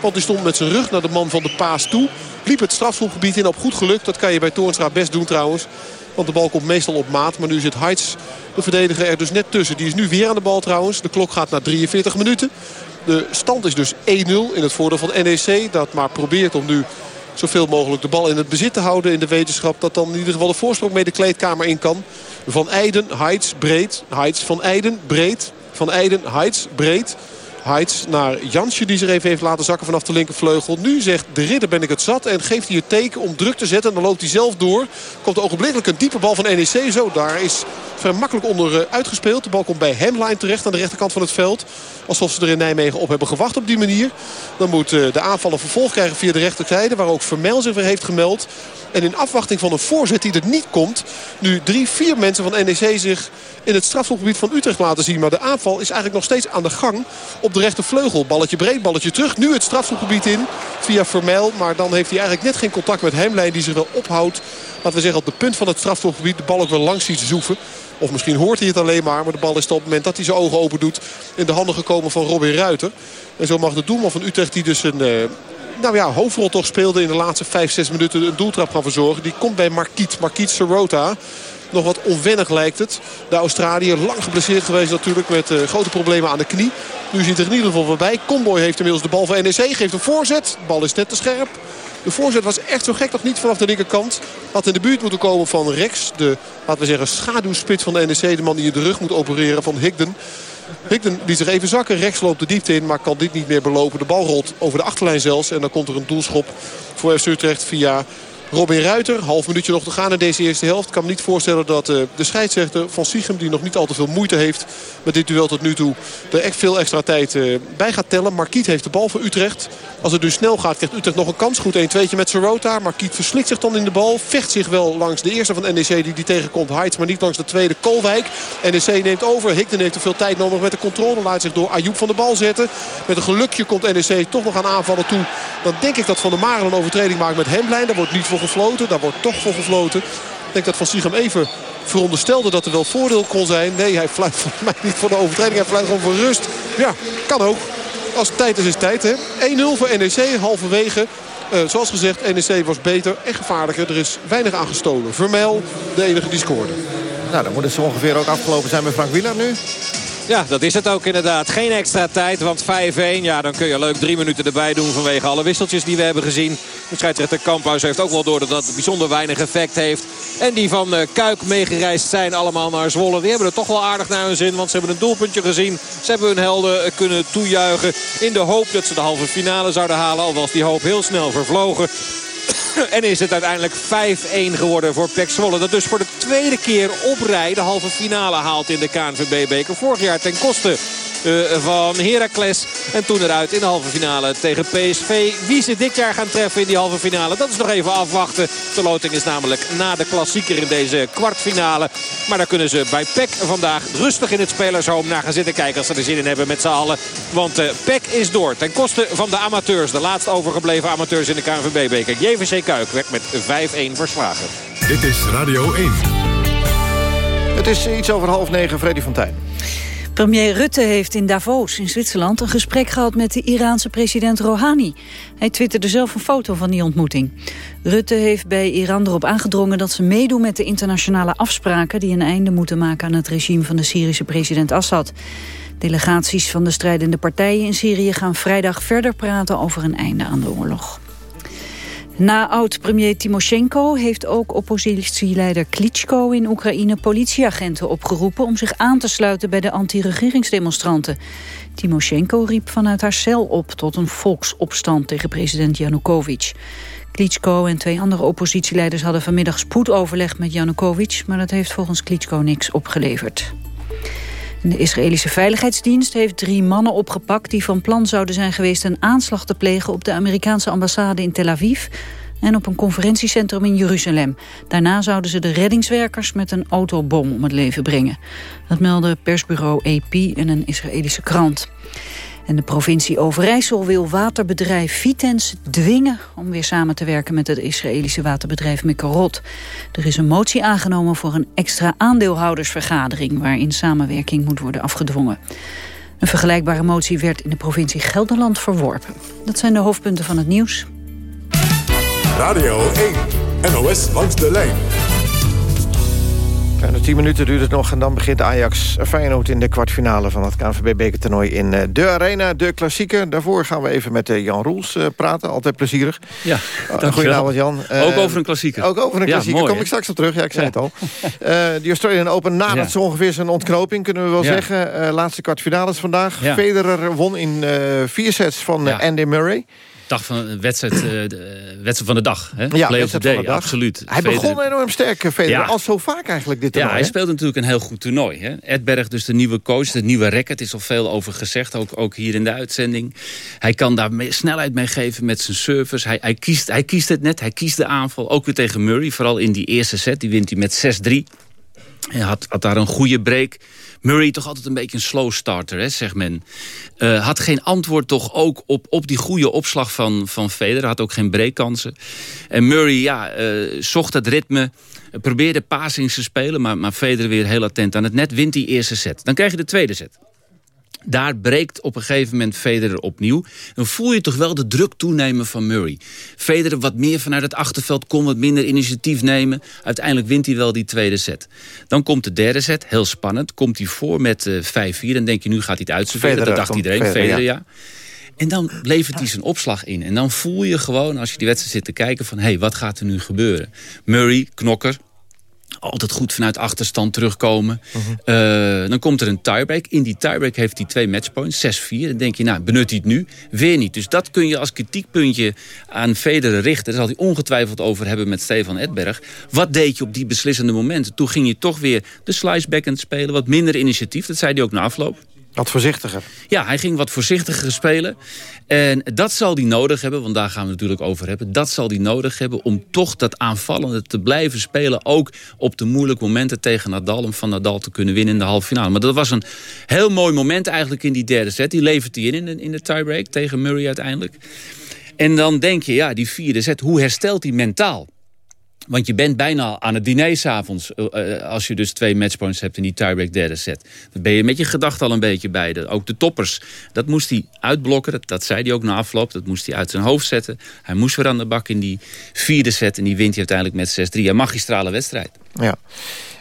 S13: Want die stond met zijn rug naar de man van de paas toe. Liep het strafschopgebied in op goed geluk. Dat kan je bij Toornstra best doen trouwens. Want de bal komt meestal op maat. Maar nu zit Heitz, de verdediger, er dus net tussen. Die is nu weer aan de bal trouwens. De klok gaat naar 43 minuten. De stand is dus 1-0 in het voordeel van NEC. Dat maar probeert om nu zoveel mogelijk de bal in het bezit te houden. In de wetenschap dat dan in ieder geval de voorsprong mee de kleedkamer in kan. Van Eijden, Heitz, breed. Heitz, Van Eijden, breed. Van Eijden, Heitz, breed. Heitz naar Jansje die zich even heeft laten zakken vanaf de linkervleugel. Nu zegt de ridder ben ik het zat en geeft hij het teken om druk te zetten. En dan loopt hij zelf door. Komt ogenblikkelijk een diepe bal van NEC. Zo, daar is vrij makkelijk onder uitgespeeld. De bal komt bij Hemline terecht aan de rechterkant van het veld. Alsof ze er in Nijmegen op hebben gewacht op die manier. Dan moet de aanvaller vervolg krijgen via de rechterzijde. Waar ook Vermel zich weer heeft gemeld. En in afwachting van een voorzet die er niet komt... nu drie, vier mensen van NEC zich in het strafschopgebied van Utrecht laten zien. Maar de aanval is eigenlijk nog steeds aan de gang op de rechtervleugel. Balletje breed, balletje terug. Nu het strafschopgebied in via Vermeil. Maar dan heeft hij eigenlijk net geen contact met Hemlijn die zich wel ophoudt. Laten we zeggen op de punt van het strafschopgebied. De bal ook wel langs ziet zoeven. Of misschien hoort hij het alleen maar. Maar de bal is op het moment dat hij zijn ogen open doet... in de handen gekomen van Robin Ruiter. En zo mag de doelman van Utrecht die dus een... Uh, nou ja, hoofdrol toch speelde in de laatste 5, 6 minuten een doeltrap gaan verzorgen. Die komt bij Marquiet. Marquiet Sorota. Nog wat onwennig lijkt het. De Australiër lang geblesseerd geweest natuurlijk met uh, grote problemen aan de knie. Nu zit er in ieder geval voorbij. Comboy heeft inmiddels de bal van NEC. Geeft een voorzet. De bal is net te scherp. De voorzet was echt zo gek nog niet vanaf de linkerkant. Had in de buurt moeten komen van Rex. De, laten we zeggen, schaduwspits van de NEC. De man die in de rug moet opereren van Higden. Higden liet zich even zakken. Rechts loopt de diepte in, maar kan dit niet meer belopen. De bal rolt over de achterlijn zelfs. En dan komt er een doelschop voor FC Utrecht via Robin Ruiter, half minuutje nog te gaan in deze eerste helft. Ik kan me niet voorstellen dat uh, de scheidsrechter van Siegem... die nog niet al te veel moeite heeft met dit duel tot nu toe... er echt veel extra tijd uh, bij gaat tellen. Marquiet heeft de bal voor Utrecht. Als het nu snel gaat, krijgt Utrecht nog een kans. Goed 1-2'tje met Sorota. Marquiet verslikt zich dan in de bal. Vecht zich wel langs de eerste van NEC die die tegenkomt. Heights, maar niet langs de tweede Kolwijk. NEC neemt over. Higden heeft te veel tijd nodig met de controle. Laat zich door Ayoub van de bal zetten. Met een gelukje komt NEC toch nog aan aanvallen toe. Dan denk ik dat Van der Maren een overtreding maakt met Hemlijn. Daar wordt niet voor gefloten. Daar wordt toch voor gefloten. Ik denk dat Van Siegem even veronderstelde dat er wel voordeel kon zijn. Nee, hij fluit volgens mij niet voor de overtreding. Hij fluit gewoon voor rust. Ja, kan ook. Als het tijd is, is tijd. 1-0 voor NEC, halverwege. Uh, zoals gezegd, NEC was beter en gevaarlijker. Er is weinig aan gestolen. Vermel, de enige die scoorde.
S12: Nou, dan moet het zo ongeveer ook afgelopen zijn met Frank Wieler nu.
S14: Ja, dat is het ook inderdaad. Geen extra tijd, want 5-1. Ja, dan kun je leuk drie minuten erbij doen vanwege alle wisseltjes die we hebben gezien. De scheidsrechter Kamphuis heeft ook wel door dat dat bijzonder weinig effect heeft. En die van uh, Kuik meegereisd zijn allemaal naar Zwolle. Die hebben er toch wel aardig naar hun zin, want ze hebben een doelpuntje gezien. Ze hebben hun helden kunnen toejuichen in de hoop dat ze de halve finale zouden halen. Al was die hoop heel snel vervlogen. [coughs] En is het uiteindelijk 5-1 geworden voor Pek Zwolle. Dat dus voor de tweede keer op rij de halve finale haalt in de KNVB-beker. Vorig jaar ten koste van Heracles. En toen eruit in de halve finale tegen PSV. Wie ze dit jaar gaan treffen in die halve finale, dat is nog even afwachten. De loting is namelijk na de klassieker in deze kwartfinale. Maar daar kunnen ze bij PEC vandaag rustig in het spelershome naar gaan zitten kijken als ze er zin in hebben met z'n allen. Want uh, PEC is door ten koste van de amateurs. De laatst overgebleven amateurs in de KNVB-beker. JVC Kuik werd met 5-1 verslagen.
S17: Dit is Radio 1.
S12: Het is iets over half negen, Freddy van Tijn.
S1: Premier Rutte heeft in Davos in Zwitserland een gesprek gehad met de Iraanse president Rouhani. Hij twitterde zelf een foto van die ontmoeting. Rutte heeft bij Iran erop aangedrongen dat ze meedoen met de internationale afspraken die een einde moeten maken aan het regime van de Syrische president Assad. Delegaties van de strijdende partijen in Syrië gaan vrijdag verder praten over een einde aan de oorlog. Na oud-premier Timoshenko heeft ook oppositieleider Klitschko in Oekraïne politieagenten opgeroepen om zich aan te sluiten bij de anti-regeringsdemonstranten. Timoshenko riep vanuit haar cel op tot een volksopstand tegen president Yanukovych. Klitschko en twee andere oppositieleiders hadden vanmiddag spoedoverleg met Yanukovych, maar dat heeft volgens Klitschko niks opgeleverd. De Israëlische Veiligheidsdienst heeft drie mannen opgepakt... die van plan zouden zijn geweest een aanslag te plegen... op de Amerikaanse ambassade in Tel Aviv en op een conferentiecentrum in Jeruzalem. Daarna zouden ze de reddingswerkers met een autobom om het leven brengen. Dat meldde persbureau AP en een Israëlische krant. En de provincie Overijssel wil waterbedrijf Vitens dwingen... om weer samen te werken met het Israëlische waterbedrijf Mekorot. Er is een motie aangenomen voor een extra aandeelhoudersvergadering... waarin samenwerking moet worden afgedwongen. Een vergelijkbare motie werd in de provincie Gelderland verworpen. Dat zijn de hoofdpunten van het nieuws.
S17: Radio 1, NOS langs de lijn.
S12: Kleine 10 minuten duurt het nog en dan begint Ajax Feyenoord in de kwartfinale van het KNVB-bekertoernooi in eh, de Arena, de klassieker. Daarvoor gaan we even met eh, Jan Roels uh, praten, altijd plezierig.
S18: Ja,
S12: uh, Goedenavond Jan.
S18: ook over een klassieker.
S12: Ook over een klassieker, ja, kom ik straks op terug. Ja, ik zei ja. het al. de Australian Open nadat ja. zo ongeveer zijn ontknoping, kunnen we wel zeggen. laatste kwartfinales vandaag. Federer won in vier sets van Andy Murray
S18: dag van wedstrijd, uh, de wedstrijd van de dag. Hè?
S12: Ja,
S18: Play of the day,
S12: dag.
S18: absoluut.
S12: Hij Federer. begon enorm sterk, Federer. Ja. Al zo vaak eigenlijk dit toernooi.
S18: Ja, hij speelt natuurlijk een heel goed toernooi. Hè? Edberg, dus de nieuwe coach, de nieuwe racket. is al veel over gezegd, ook, ook hier in de uitzending. Hij kan daar mee, snelheid mee geven met zijn service. Hij, hij, kiest, hij kiest het net, hij kiest de aanval. Ook weer tegen Murray, vooral in die eerste set. Die wint hij met 6-3. Hij had, daar een goede break. Murray toch altijd een beetje een slow starter, hè, zegt men. Uh, had geen antwoord toch ook op, op die goede opslag van, van Federer. Had ook geen breakkansen. En Murray, ja, uh, zocht het ritme. Probeerde passings te spelen, maar, maar Federer weer heel attent aan het net. Wint die eerste set. Dan krijg je de tweede set. Daar breekt op een gegeven moment Federer opnieuw. Dan voel je toch wel de druk toenemen van Murray. Federer wat meer vanuit het achterveld kon, wat minder initiatief nemen. Uiteindelijk wint hij wel die tweede set. Dan komt de derde set, heel spannend. Komt hij voor met uh, 5-4. Dan denk je, nu gaat hij het uitserveren. Dat dacht iedereen, Federer, Federer ja. En dan levert hij zijn opslag in. En dan voel je gewoon, als je die wedstrijd zit te kijken... van, hé, hey, wat gaat er nu gebeuren? Murray, knokker, altijd goed vanuit achterstand terugkomen.
S12: Mhm.
S18: Eh, dan komt er een tiebreak. In die tiebreak heeft hij twee matchpoints, 6-4. Dan denk je, nou, benut hij het nu? Weer niet. Dus dat kun je als kritiekpuntje aan Federer richten. Daar zal hij ongetwijfeld over hebben met Stefan Edberg. Wat deed je op die beslissende momenten? Toen ging je toch weer de slice backhand spelen. Wat minder initiatief, dat zei hij ook na afloop.
S12: Wat voorzichtiger.
S18: Ja, hij ging wat voorzichtiger spelen. En dat zal hij nodig hebben, want daar gaan we het natuurlijk over hebben. Dat zal hij nodig hebben om toch dat aanvallende te blijven spelen. Ook op de moeilijke momenten tegen Nadal. Om van Nadal te kunnen winnen in de halve finale. Maar dat was een heel mooi moment eigenlijk in die derde set. Die levert hij in in de, in de tiebreak tegen Murray uiteindelijk. En dan denk je, ja, die vierde set, hoe herstelt hij mentaal? Want je bent bijna aan het diner s'avonds... Uh, als je dus twee matchpoints hebt in die tiebreak derde set. Dan ben je met je gedachten al een beetje bij. De, ook de toppers, dat moest hij uitblokken. Dat, dat, zei hij ook na afloop. Dat moest hij uit zijn hoofd zetten. Hij moest weer aan de bak in die vierde set. En die wint hij uiteindelijk met 6-3. Een magistrale wedstrijd.
S12: Ja.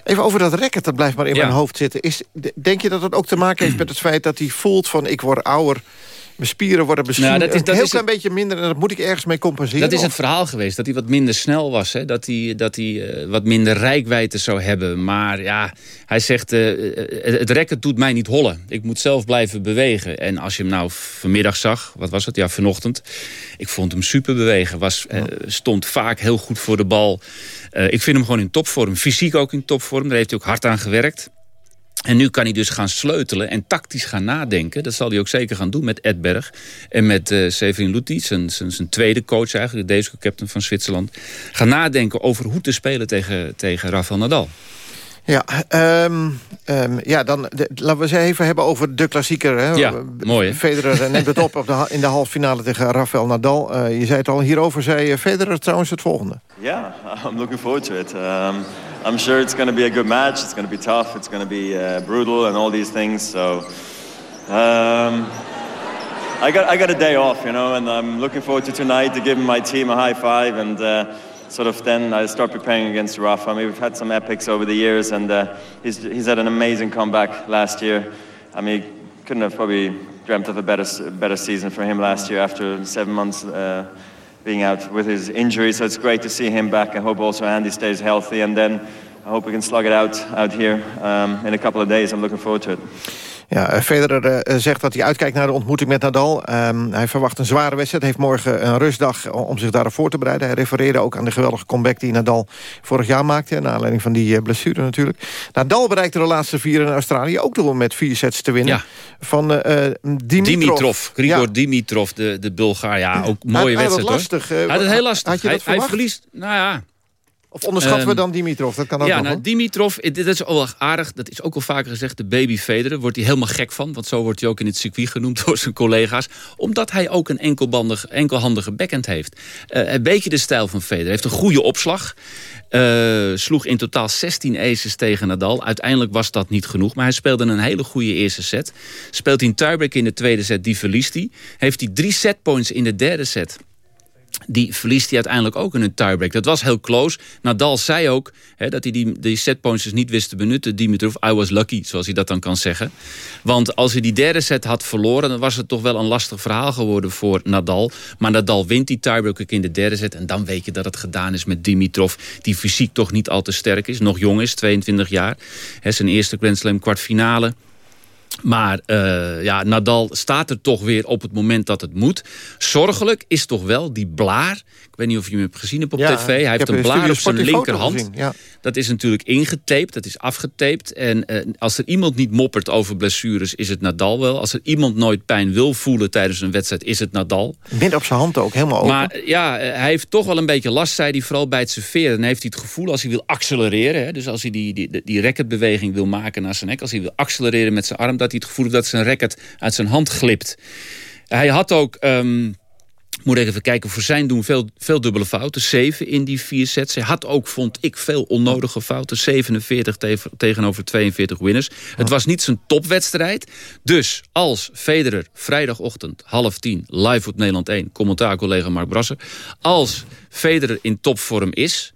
S12: Even over dat record, dat blijft maar in
S18: Ja.
S12: mijn hoofd zitten. Is, denk je dat het ook te maken heeft met het feit dat hij voelt van... ik word ouder, mijn spieren worden misschien
S18: Nou, dat is-
S12: een
S18: dat
S12: heel
S18: is
S12: klein beetje minder... en dat moet ik ergens mee compenseren?
S18: Dat is
S12: of-
S18: het verhaal geweest. Dat hij wat minder snel was. Hè? Dat hij, dat hij eh, wat minder rijkwijde zou hebben. Maar ja, hij zegt... eh, het rekken doet mij niet hollen. Ik moet zelf blijven bewegen. En als je hem nou vanmiddag zag... Wat was het? Ja, vanochtend. Ik vond hem super bewegen. Was, stond vaak heel goed voor de bal. Ik vind hem gewoon in topvorm. Fysiek ook in topvorm. Daar heeft hij ook hard aan gewerkt. En nu kan hij dus gaan sleutelen en tactisch gaan nadenken. Dat zal hij ook zeker gaan doen met Edberg. En met eh Severin Lutti, zijn, zijn, zijn tweede coach eigenlijk. De Dezco captain van Zwitserland. Gaan nadenken over hoe te spelen tegen, tegen Rafael Nadal.
S12: Ja, ehm, ehm, ja dan de- laten we eens even hebben over de klassieker. Hè?
S18: Ja, mooi, hè?
S12: Federer eh, neemt het op, op de, in de halve finale tegen Rafael Nadal. Eh, je zei het al, hierover zei eh, Federer trouwens het volgende.
S19: Yeah, [laughs] I'm looking forward to it. Um, I'm sure it's going to be a good match. It's going to be tough. It's going to be uh, brutal and all these things. So um, I got I got a day off, you know, and I'm looking forward to tonight to give my team a high five and uh, sort of then I start preparing against Rafa. I mean, we've had some epics over the years, and uh, he's he's had an amazing comeback last year. I mean, couldn't have probably dreamt of a better better season for him last year after seven months. Uh, being out with his injury, so it's great to see him back. I hope also Andy stays healthy, and then I hope we can slug it out out here um, in a couple of days. I'm looking forward to it.
S12: Ja, eh, Federer eh, zegt dat hij uitkijkt naar de ontmoeting met Nadal. Ehm, hij verwacht een zware wedstrijd. Hij heeft morgen een rustdag om zich daarop voor te bereiden. Hij refereerde ook aan de geweldige comeback die Nadal vorig jaar maakte. Naar aanleiding van die eh, blessure natuurlijk. Nadal bereikte de laatste vier in Australië ook door met vier sets te winnen.
S18: Ja.
S12: Van eh, eh, Dimitrov.
S18: Dimitrov, Grigor
S12: Ja.
S18: Dimitrov, de, de Bulgaar. Ja, ook mooie wedstrijd
S12: lastig,
S18: hoor.
S12: eh,
S18: hij had het heel lastig.
S12: had je dat
S18: hij, hij verliest, nou ja...
S12: Of onderschatten we
S18: Ehm,
S12: dan Dimitrov? Dat kan ook
S18: ja,
S12: nog,
S18: nou. Dimitrov, dit is al wel aardig. Dat is ook al vaker gezegd, de baby Federer. Wordt hij helemaal gek van. Want zo wordt hij ook in het circuit genoemd [laughs] door zijn collega's. Omdat hij ook een enkelbandig, enkelhandige backhand heeft. Eh, een beetje de stijl van Federer. Heeft een goede opslag. Eh, sloeg in totaal 16 aces tegen Nadal. Uiteindelijk was dat niet genoeg. Maar hij speelde een hele goede eerste set. Speelt hij een tiebreak in de tweede set, die verliest hij. Heeft hij drie setpoints in de derde set die verliest hij uiteindelijk ook in een tiebreak. Dat was heel close. Nadal zei ook hè, dat hij die, die setpoints dus niet wist te benutten. Dimitrov, I was lucky, zoals hij dat dan kan zeggen. Want als hij die derde set had verloren... dan was het toch wel een lastig verhaal geworden voor Nadal. Maar Nadal wint die tiebreak in de derde set... en dan weet je dat het gedaan is met Dimitrov... die fysiek toch niet al te sterk is. Nog jong is, 22 jaar. Hè, zijn eerste Grand Slam kwartfinale... Maar eh, ja, Nadal staat er toch weer op het moment dat het moet. Zorgelijk is toch wel die blaar. Ik weet niet of je hem hebt gezien op
S12: Ja,
S18: tv. Hij heeft een blaar op zijn linkerhand.
S12: gezien, ja.
S18: Dat is natuurlijk ingetaped, dat is afgetaped. En eh, als er iemand niet moppert over blessures, is het Nadal wel. Als er iemand nooit pijn wil voelen tijdens een wedstrijd, is het Nadal.
S12: Midden op zijn hand ook, helemaal open.
S18: Maar ja, eh, hij heeft toch wel een beetje last, zei hij, vooral bij het serveren. Dan heeft hij het gevoel als hij wil accelereren. Hè, dus als hij die, die, die racketbeweging wil maken naar zijn nek. Als hij wil accelereren met zijn arm. Dat hij het gevoel dat zijn racket uit zijn hand glipt. Hij had ook... ehm, moet even kijken, voor zijn doen veel, veel dubbele fouten. Zeven in die vier sets. Hij had ook, vond ik, veel onnodige fouten. 47 te- tegenover 42 winners. Het was niet zijn topwedstrijd. Dus als Federer vrijdagochtend half tien... live op Nederland 1, commentaarcollega Mark Brasser... als Federer in topvorm is...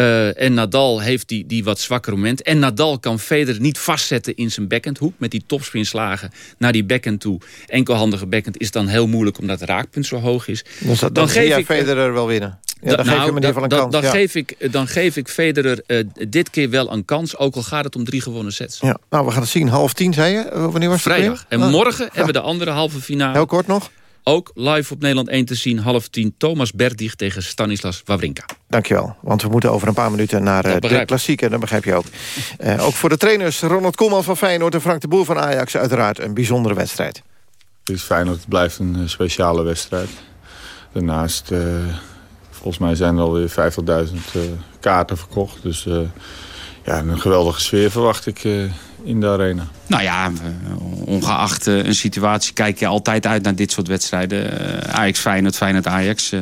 S18: eh, en Nadal heeft die, die wat zwakker moment. En Nadal kan Federer niet vastzetten in zijn backhandhoek... met die topspinslagen naar die backhand toe. Enkelhandige backhand is dan heel moeilijk... omdat het raakpunt zo hoog is.
S12: Dus dat, dan zie jij Federer wel winnen. Ja, dan geef je hem in ieder geval een
S18: dan,
S12: kans.
S18: Dan,
S12: ja.
S18: geef ik, dan geef ik Federer eh, dit keer wel een kans. Ook al gaat het om drie gewonnen sets.
S12: Ja, nou, we gaan het zien. Half tien, zei je? Eh, Wanneer was het
S18: Vrijdag. En
S12: Ah.
S18: morgen hebben we de andere halve finale.
S12: Heel kort nog.
S18: Ook live op Nederland 1 te zien. Half tien. Thomas Berdig tegen Stanislas Wawrinka.
S12: Dankjewel, want we moeten over een paar minuten naar eh, de
S18: begrijp ik.
S12: klassieke. Dat begrijp je ook. Eh, ook voor de trainers Ronald Koeman van Feyenoord... en Frank de Boer van Ajax uiteraard een bijzondere wedstrijd.
S20: Dus Feyenoord het blijft een eh, speciale wedstrijd. Daarnaast, eh, volgens mij zijn er alweer 50.000 eh, kaarten verkocht. Dus eh, ja, een geweldige sfeer verwacht ik eh, in de arena.
S21: Nou ja, ongeacht eh, een situatie kijk je altijd uit naar dit soort wedstrijden. Eh, Ajax Feyenoord, Feyenoord Ajax. eh,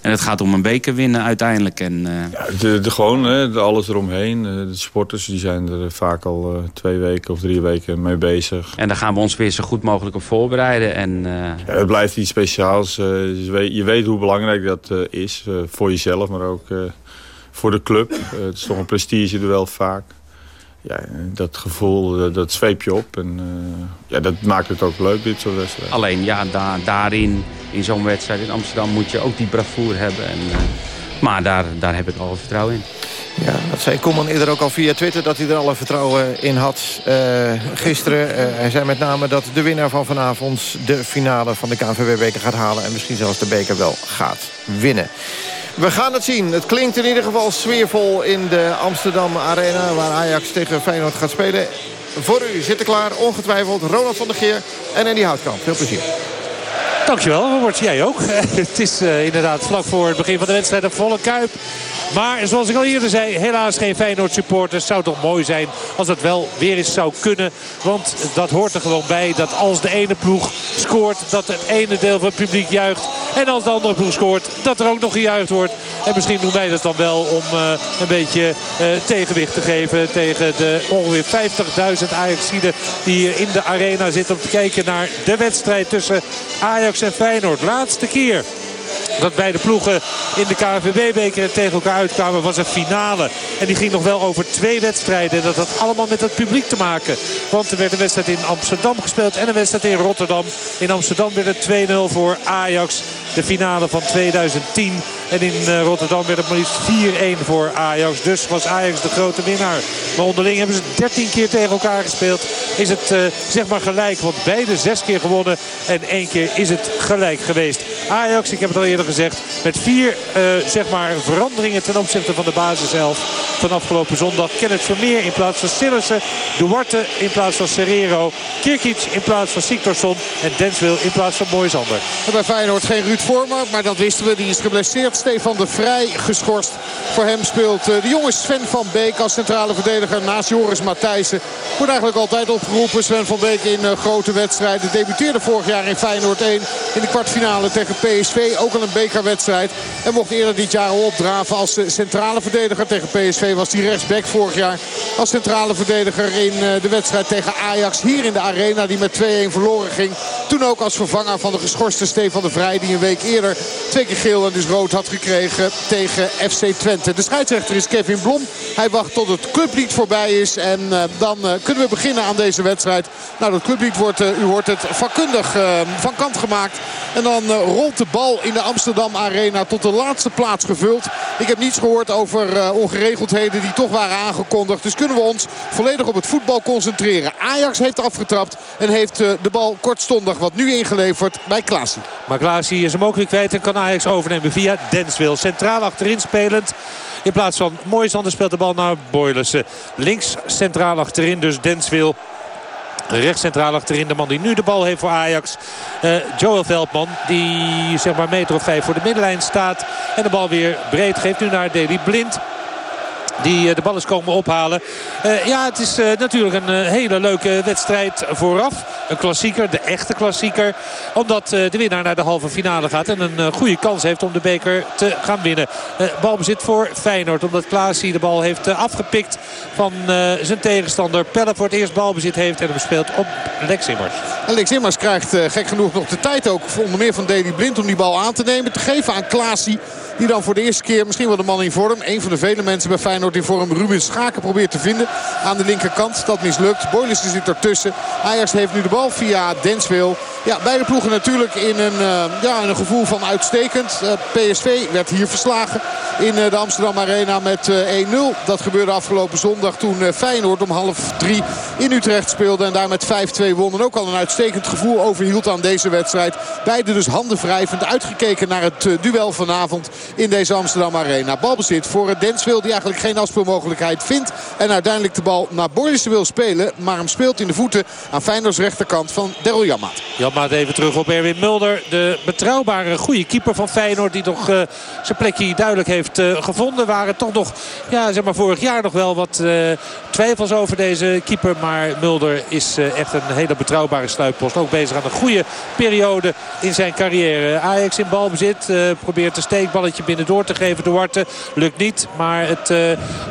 S21: en het gaat om een beker winnen uiteindelijk. En, eh,
S20: De, de, gewoon, hè, de alles eromheen. De sporters die zijn er vaak al twee weken of drie weken mee bezig.
S21: en daar gaan we ons weer zo goed mogelijk op voorbereiden. En,
S20: Ja, het blijft iets speciaals. Eh, je, weet, hoe belangrijk dat is. voor jezelf, maar ook voor de club. Het is toch een prestige duel vaak. Ja, dat gevoel, eh, dat zweep je op. En eh, ja, dat maakt het ook leuk, dit soort wedstrijden.
S21: alleen ja, da daarin, in zo'n wedstrijd in Amsterdam, moet je ook die bravoure hebben. En, eh, maar daar, daar heb ik al vertrouwen in.
S12: Ja, dat zei Koeman eerder ook al via Twitter... dat hij er alle vertrouwen in had eh, gisteren. eh, hij zei met name dat de winnaar van vanavond... de finale van de KNVB-beker gaat halen... en misschien zelfs de beker wel gaat winnen. We gaan het zien. Het klinkt in ieder geval sfeervol in de Amsterdam Arena... waar Ajax tegen Feyenoord gaat spelen. Voor u zitten klaar, ongetwijfeld, Ronald van der Geer en Andy Houtkamp. Veel plezier.
S15: Dankjewel, Robert. Jij ook. [laughs] het is eh, inderdaad vlak voor het begin van de wedstrijd een volle kuip. Maar zoals ik al eerder zei, helaas geen Feyenoord supporters. Zou toch mooi zijn als dat wel weer eens zou kunnen. Want dat hoort er gewoon bij dat als de ene ploeg scoort... dat het ene deel van het publiek juicht. En als de andere ploeg scoort, dat er ook nog gejuicht wordt. En misschien doen wij dat dan wel om eh, een beetje eh, tegenwicht te geven... tegen de ongeveer 50.000 Ajaxiden die in de arena zitten... om te kijken naar de wedstrijd tussen Ajax en Feyenoord. Laatste keer dat beide ploegen in de KNVB-beker tegen elkaar uitkwamen was een finale. En die ging nog wel over twee wedstrijden. En dat had allemaal met het publiek te maken. Want er werd een wedstrijd in Amsterdam gespeeld en een wedstrijd in Rotterdam. In Amsterdam werd het 2-0 voor Ajax. De finale van 2010. En in eh, Rotterdam werd het maar liefst 4-1 voor Ajax. Dus was Ajax de grote winnaar. Maar onderling hebben ze 13 keer tegen elkaar gespeeld. Is het eh, zeg maar gelijk. Want beide zes keer gewonnen. En één keer is het gelijk geweest. Ajax, ik heb het al eerder gezegd. Met vier eh, zeg maar veranderingen ten opzichte van de basis zelf. Van afgelopen zondag. Kenneth Vermeer in plaats van Sillissen. Duarte in plaats van Serrero. Kirkic in plaats van Siktorsson. En Denswil in plaats van Moisander.
S22: Bij Feyenoord geen Ruud Vormer, maar dat wisten we. Die is geblesseerd. Stefan de Vrij geschorst. Voor hem speelt eh, de jonge Sven van Beek als centrale verdediger naast Joris Matthijssen. Wordt eigenlijk altijd opgeroepen. Sven van Beek in eh, grote wedstrijden. Debuteerde vorig jaar in Feyenoord 1 in de kwartfinale tegen PSV. Ook al een bekerwedstrijd. En mocht eerder dit jaar al opdraven als eh, centrale verdediger. Tegen PSV was hij rechtsback vorig jaar. Als centrale verdediger in de wedstrijd tegen Ajax. Hier in de arena die met 2-1 verloren ging. Toen ook als vervanger van de geschorste Stefan de Vrij. Die een week eerder twee keer geel en dus rood had gekregen tegen FC Twente. De scheidsrechter is Kevin Blom. Hij wacht tot het clublied voorbij is. En uh, dan uh, kunnen we beginnen aan deze wedstrijd. Nou, dat clublied wordt, uh, u hoort het, vakkundig van kant gemaakt. En dan rolt de bal in de Amsterdam Arena tot de laatste plaats gevuld. Ik heb niets gehoord over ongeregeldheden die toch waren aangekondigd. Dus kunnen we ons volledig op het voetbal concentreren. Ajax heeft afgetrapt en heeft de bal kortstondig wat nu ingeleverd bij Klaasie.
S15: Maar Klaasie is hem ook weer kwijt en kan Ajax overnemen via Denswil. Centraal achterin spelend. In plaats van Moisander speelt de bal naar Boylissen. Links centraal achterin dus Denswil. Rechts centraal achterin de man die nu de bal heeft voor Ajax. Uh, Joel Veldman die zeg maar meter of vijf voor de middenlijn staat. En de bal weer breed geeft nu naar Deli Blind die de bal is komen ophalen. Uh, ja, het is uh, natuurlijk een hele leuke wedstrijd vooraf. Een klassieker, de echte klassieker. Omdat de winnaar naar de halve finale gaat. En een goede kans heeft om de beker te gaan winnen. balbezit voor Feyenoord. Omdat Klaasie de bal heeft afgepikt van zijn tegenstander. Pelle voor het eerst balbezit heeft. En hem speelt op Lex Immers.
S22: En Lex Immers krijgt gek genoeg nog de tijd ook. Onder meer van Deli Blind om die bal aan te nemen. Te geven aan Klaasie. Die dan voor de eerste keer misschien wel de man in vorm. Een van de vele mensen bij Feyenoord in vorm. Ruben Schaken probeert te vinden aan de linkerkant. Dat mislukt. Boylissen zit ertussen. Ajax heeft nu de bal via Denswil. Ja, beide ploegen natuurlijk in een, uh, ja, een gevoel van uitstekend. Uh, PSV werd hier verslagen in uh, de Amsterdam Arena met 1-0. Dat gebeurde afgelopen zondag toen Feyenoord om half drie in Utrecht speelde. En daar met 5-2 won. En ook al een uitstekend gevoel overhield aan deze wedstrijd. Beide dus handen wrijvend uitgekeken naar het duel vanavond in deze Amsterdam Arena. Balbezit voor Denswil die eigenlijk geen afspeelmogelijkheid vindt. En uiteindelijk de bal naar Boylissen wil spelen. Maar hem speelt in de voeten aan Feyenoords rechterkant van Daryl Janmaat.
S15: Janmaat even terug op Erwin Mulder. De betrouwbare goede keeper van Feyenoord. Die toch uh, zijn plekje duidelijk heeft uh, gevonden. Waren toch nog ja, zeg maar vorig jaar nog wel wat uh, twijfels over deze keeper. Maar Mulder is echt een hele betrouwbare sluitpost. Ook bezig aan een goede periode in zijn carrière. Ajax in balbezit. probeert een steekballetje binnendoor te geven. Duarte lukt niet. Maar het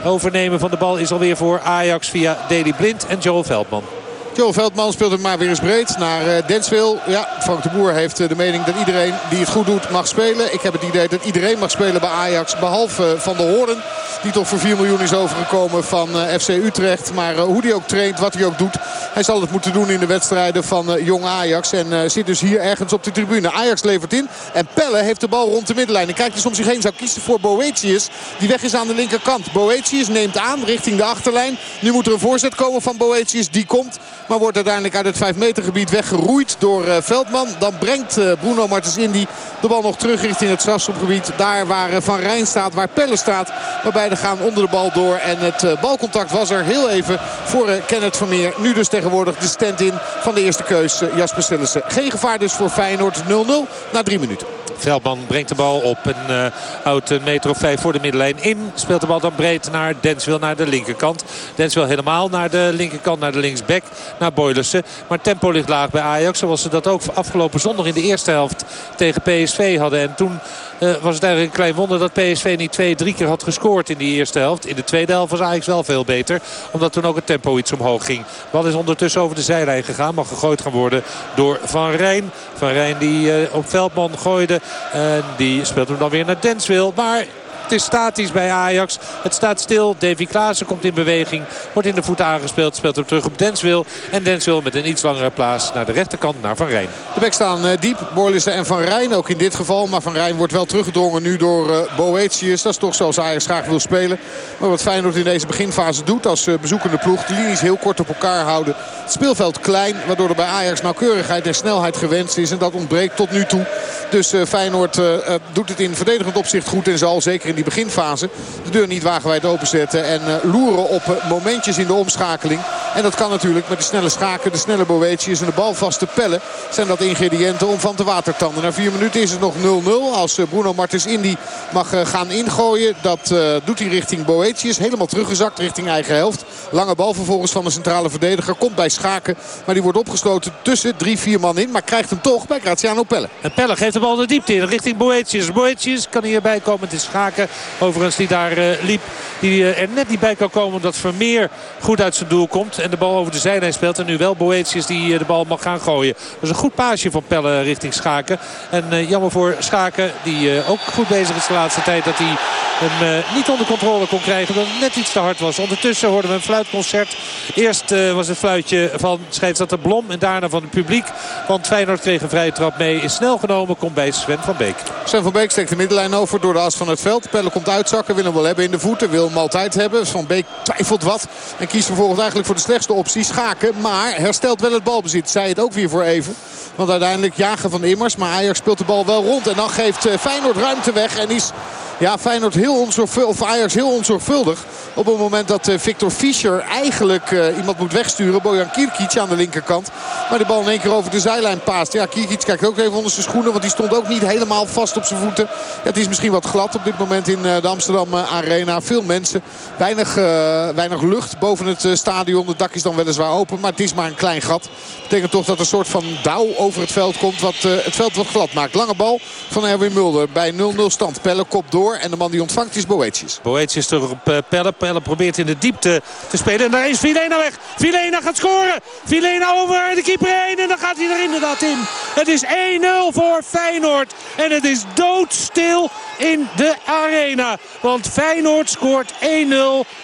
S15: overnemen van de bal is alweer voor Ajax via Deli Blind en Joel Veldman.
S22: Joel Veldman speelt het maar weer eens breed naar uh, Denswil. Ja, Frank de Boer heeft uh, de mening dat iedereen die het goed doet mag spelen. Ik heb het idee dat iedereen mag spelen bij Ajax. Behalve uh, Van der Hoorn. Die toch voor 4 miljoen is overgekomen van FC Utrecht. Maar hoe hij ook traint, wat hij ook doet. Hij zal het moeten doen in de wedstrijden van Jong Ajax. En zit dus hier ergens op de tribune. Ajax levert in. En Pelle heeft de bal rond de middenlijn. En kijkt hij soms zich heen. Zou kiezen voor Boetius. Die weg is aan de linkerkant. Boetius neemt aan richting de achterlijn. Nu moet er een voorzet komen van Boetius. Die komt. Maar wordt uiteindelijk uit het 5 meter gebied weggeroeid door uh, Veldman. Dan brengt uh, Bruno Martens Indy de bal nog terug richting het strafschopgebied. Daar waar uh, Van Rijn staat, waar Pelle staat. Maar beide gaan onder de bal door. En het balcontact was er heel even voor Kenneth Vermeer. Nu dus tegenwoordig de stand-in van de eerste keus Jasper Sillissen. Geen gevaar dus voor Feyenoord 0-0 na drie minuten.
S15: Veldman brengt de bal op een uh, oud meter of vijf voor de middenlijn in. Speelt de bal dan breed naar Denswil naar de linkerkant. Denswil helemaal naar de linkerkant, naar de linksback, naar Boylussen. Maar tempo ligt laag bij Ajax. Zoals ze dat ook afgelopen zondag in de eerste helft tegen PSV hadden. En toen uh, was het eigenlijk een klein wonder dat PSV niet twee, drie keer had gescoord in die eerste helft. In de tweede helft was Ajax wel veel beter. Omdat toen ook het tempo iets omhoog ging. Bal is ondertussen over de zijlijn gegaan. Mag gegooid gaan worden door Van Rijn. Van Rijn die uh, op Veldman gooide. En die speelt hem dan weer naar Denswil. Maar het is statisch bij Ajax. Het staat stil. Davy Klaassen komt in beweging. Wordt in de voeten aangespeeld. Speelt hem terug op Denswil. En Denswil met een iets langere plaats naar de rechterkant naar Van Rijn.
S22: De bek staan uh, diep. Borlissen en Van Rijn ook in dit geval. Maar Van Rijn wordt wel teruggedrongen nu door uh, Boetius. Dat is toch zoals Ajax graag wil spelen. Maar wat Feyenoord in deze beginfase doet als uh, bezoekende ploeg. De linies heel kort op elkaar houden. Het speelveld klein. Waardoor er bij Ajax nauwkeurigheid en snelheid gewenst is. En dat ontbreekt tot nu toe. Dus Feyenoord doet het in verdedigend opzicht goed. En zal zeker in die beginfase de deur niet wagenwijd openzetten. En loeren op momentjes in de omschakeling. En dat kan natuurlijk met de snelle schaken, de snelle Boetius en de balvaste pellen. Zijn dat ingrediënten om van te watertanden. Na vier minuten is het nog 0-0. Als uh, Bruno Martens Indy mag gaan ingooien. Dat doet hij richting Boetius. Helemaal teruggezakt richting eigen helft. Lange bal vervolgens van de centrale verdediger. Komt bij schaken. Maar die wordt opgesloten tussen drie, vier man in. Maar krijgt hem toch bij Graziano Pelle.
S15: En Pelle geeft de bal de diepte in richting Boetius. Boetius kan hierbij komen. Het is schaken. Overigens die daar liep. Die er net niet bij kan komen omdat Vermeer goed uit zijn doel komt. De bal over de zijlijn speelt. En nu wel Boetius die uh, de bal mag gaan gooien. Dat is een goed paasje van Pelle richting Schaken. En jammer voor Schaken. Die ook goed bezig is de laatste tijd. Dat hij hem niet onder controle kon krijgen. Dat het net iets te hard was. Ondertussen hoorden we een fluitconcert. Eerst was het fluitje van scheidsrechter Blom. En daarna van het publiek. Want Feyenoord kreeg een vrije trap mee. Is snel genomen. Komt bij Sven van Beek.
S22: Sven van Beek steekt de middenlijn over door de as van het veld. Pelle komt uitzakken. Wil hem wel hebben in de voeten. Wil hem altijd hebben. Van Beek twijfelt wat. En kiest vervolgens eigenlijk voor de slechtste optie. Schaken. Maar herstelt wel het balbezit. Zij het ook weer voor even. Want uiteindelijk jagen van Immers. Maar Ajax speelt de bal wel rond. En dan geeft Feyenoord ruimte weg. En is ja, Feyenoord heel onzorgvuldig, of Ajax heel onzorgvuldig. Op het moment dat uh, Victor Fischer eigenlijk uh, iemand moet wegsturen. Bojan Kirkic aan de linkerkant. Maar de bal in één keer over de zijlijn paast. Ja, Kirkic kijkt ook even onder zijn schoenen. Want die stond ook niet helemaal vast op zijn voeten. Het is misschien wat glad op dit moment in de Amsterdam Arena. Veel mensen. Weinig, weinig lucht boven het stadion. Dak is dan weliswaar open. Maar het is maar een klein gat. Dat betekent toch dat een soort van dauw over het veld komt. Wat het veld wat glad maakt. Lange bal van Erwin Mulder. Bij 0-0 stand. Pelle kop door. En de man die ontvangt is Boetius.
S15: Boetius terug op uh, Pelle. Pelle probeert in de diepte te spelen. En daar is Vilena weg. Vilena gaat scoren. Vilena over de keeper heen. En dan gaat hij er inderdaad in. Het is 1-0 voor Feyenoord. En het is doodstil in de arena. Want Feyenoord scoort 1-0.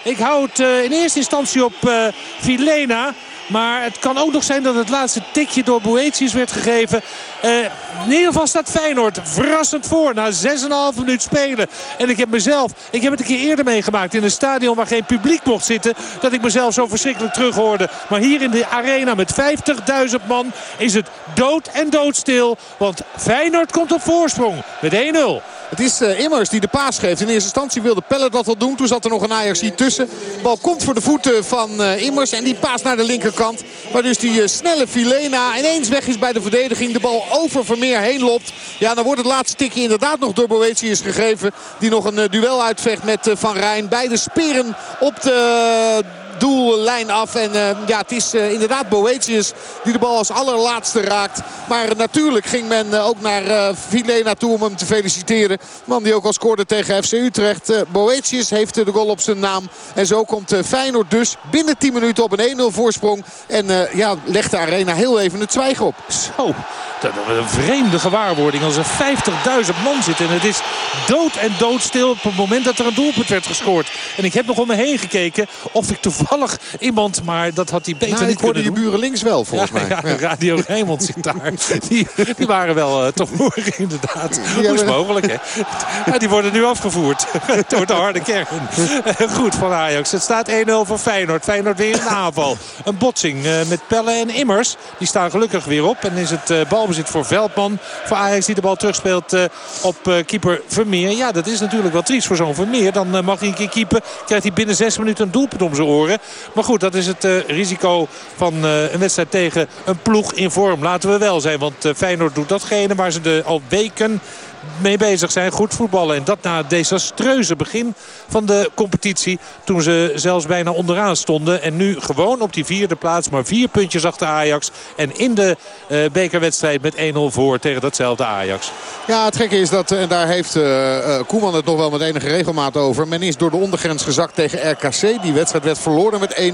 S15: Ik hou het uh, in eerste instantie op uh, Vilena. Maar het kan ook nog zijn dat het laatste tikje door Boetius werd gegeven. Uh, in ieder geval staat Feyenoord verrassend voor na 6,5 minuut spelen. En ik heb mezelf, ik heb het een keer eerder meegemaakt in een stadion waar geen publiek mocht zitten. Dat ik mezelf zo verschrikkelijk terug hoorde. Maar hier in de arena met 50.000 man is het dood en doodstil. Want Feyenoord komt op voorsprong met 1-0.
S22: Het is uh, Immers die de paas geeft. In eerste instantie wilde Pelle dat al doen. Toen zat er nog een Ajax hier tussen. Bal komt voor de voeten van uh, Immers. En die paas naar de linkerkant. Waar dus die snelle Filena ineens weg is bij de verdediging. De bal over Vermeer heen loopt. Ja, dan wordt het laatste tikje inderdaad nog door Boetius gegeven. Die nog een duel uitvecht met Van Rijn. Beide speren op de doellijn af. En uh, ja, het is uh, inderdaad Boetius die de bal als allerlaatste raakt. Maar natuurlijk ging men uh, ook naar uh, Vilena toe om hem te feliciteren. Man die ook al scoorde tegen FC Utrecht. Boetius heeft de goal op zijn naam. En zo komt Feyenoord dus binnen 10 minuten op een 1-0 voorsprong. En ja, legt de arena heel even het zwijgen op.
S15: Zo, een vreemde gewaarwording als er 50.000 man zit. En het is dood en doodstil op het moment dat er een doelpunt werd gescoord. En ik heb nog om me heen gekeken of ik toevallig iemand, maar dat had hij beter
S22: nou,
S15: niet kunnen
S22: je
S15: doen.
S22: buren links wel, volgens
S15: ja,
S22: mij.
S15: Ja, ja. Radio Rijnmond zit daar. Die, die waren wel uh, te horen, inderdaad. Hoe is mogelijk, hè? Maar die worden nu afgevoerd [laughs] door de harde kern. Goed van Ajax. Het staat 1-0 voor Feyenoord. Feyenoord weer in de aanval. Een botsing uh, met Pelle en Immers. Die staan gelukkig weer op. En is het uh, balbezit voor Veldman. Voor Ajax die de bal terugspeelt op keeper Vermeer. Ja, dat is natuurlijk wel triest voor zo'n Vermeer. Dan mag hij een keer keeper. Krijgt hij binnen zes minuten een doelpunt om zijn oren. Maar goed, dat is het risico van een wedstrijd tegen een ploeg in vorm. Laten we wel zijn, want Feyenoord doet datgene waar ze de al weken mee bezig zijn. Goed voetballen. En dat na het desastreuze begin van de competitie. Toen ze zelfs bijna onderaan stonden. En nu gewoon op die vierde plaats. Maar vier puntjes achter Ajax. En in de uh, bekerwedstrijd met 1-0 voor tegen datzelfde Ajax.
S22: Ja, het gekke is dat, en daar heeft uh, Koeman het nog wel met enige regelmaat over. Men is door de ondergrens gezakt tegen RKC. Die wedstrijd werd verloren met 1-0.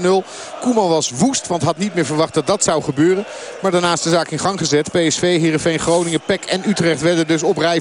S22: Koeman was woest, want had niet meer verwacht dat dat zou gebeuren. Maar daarnaast de zaak in gang gezet. PSV, Heerenveen, Groningen, PEC en Utrecht werden dus op rij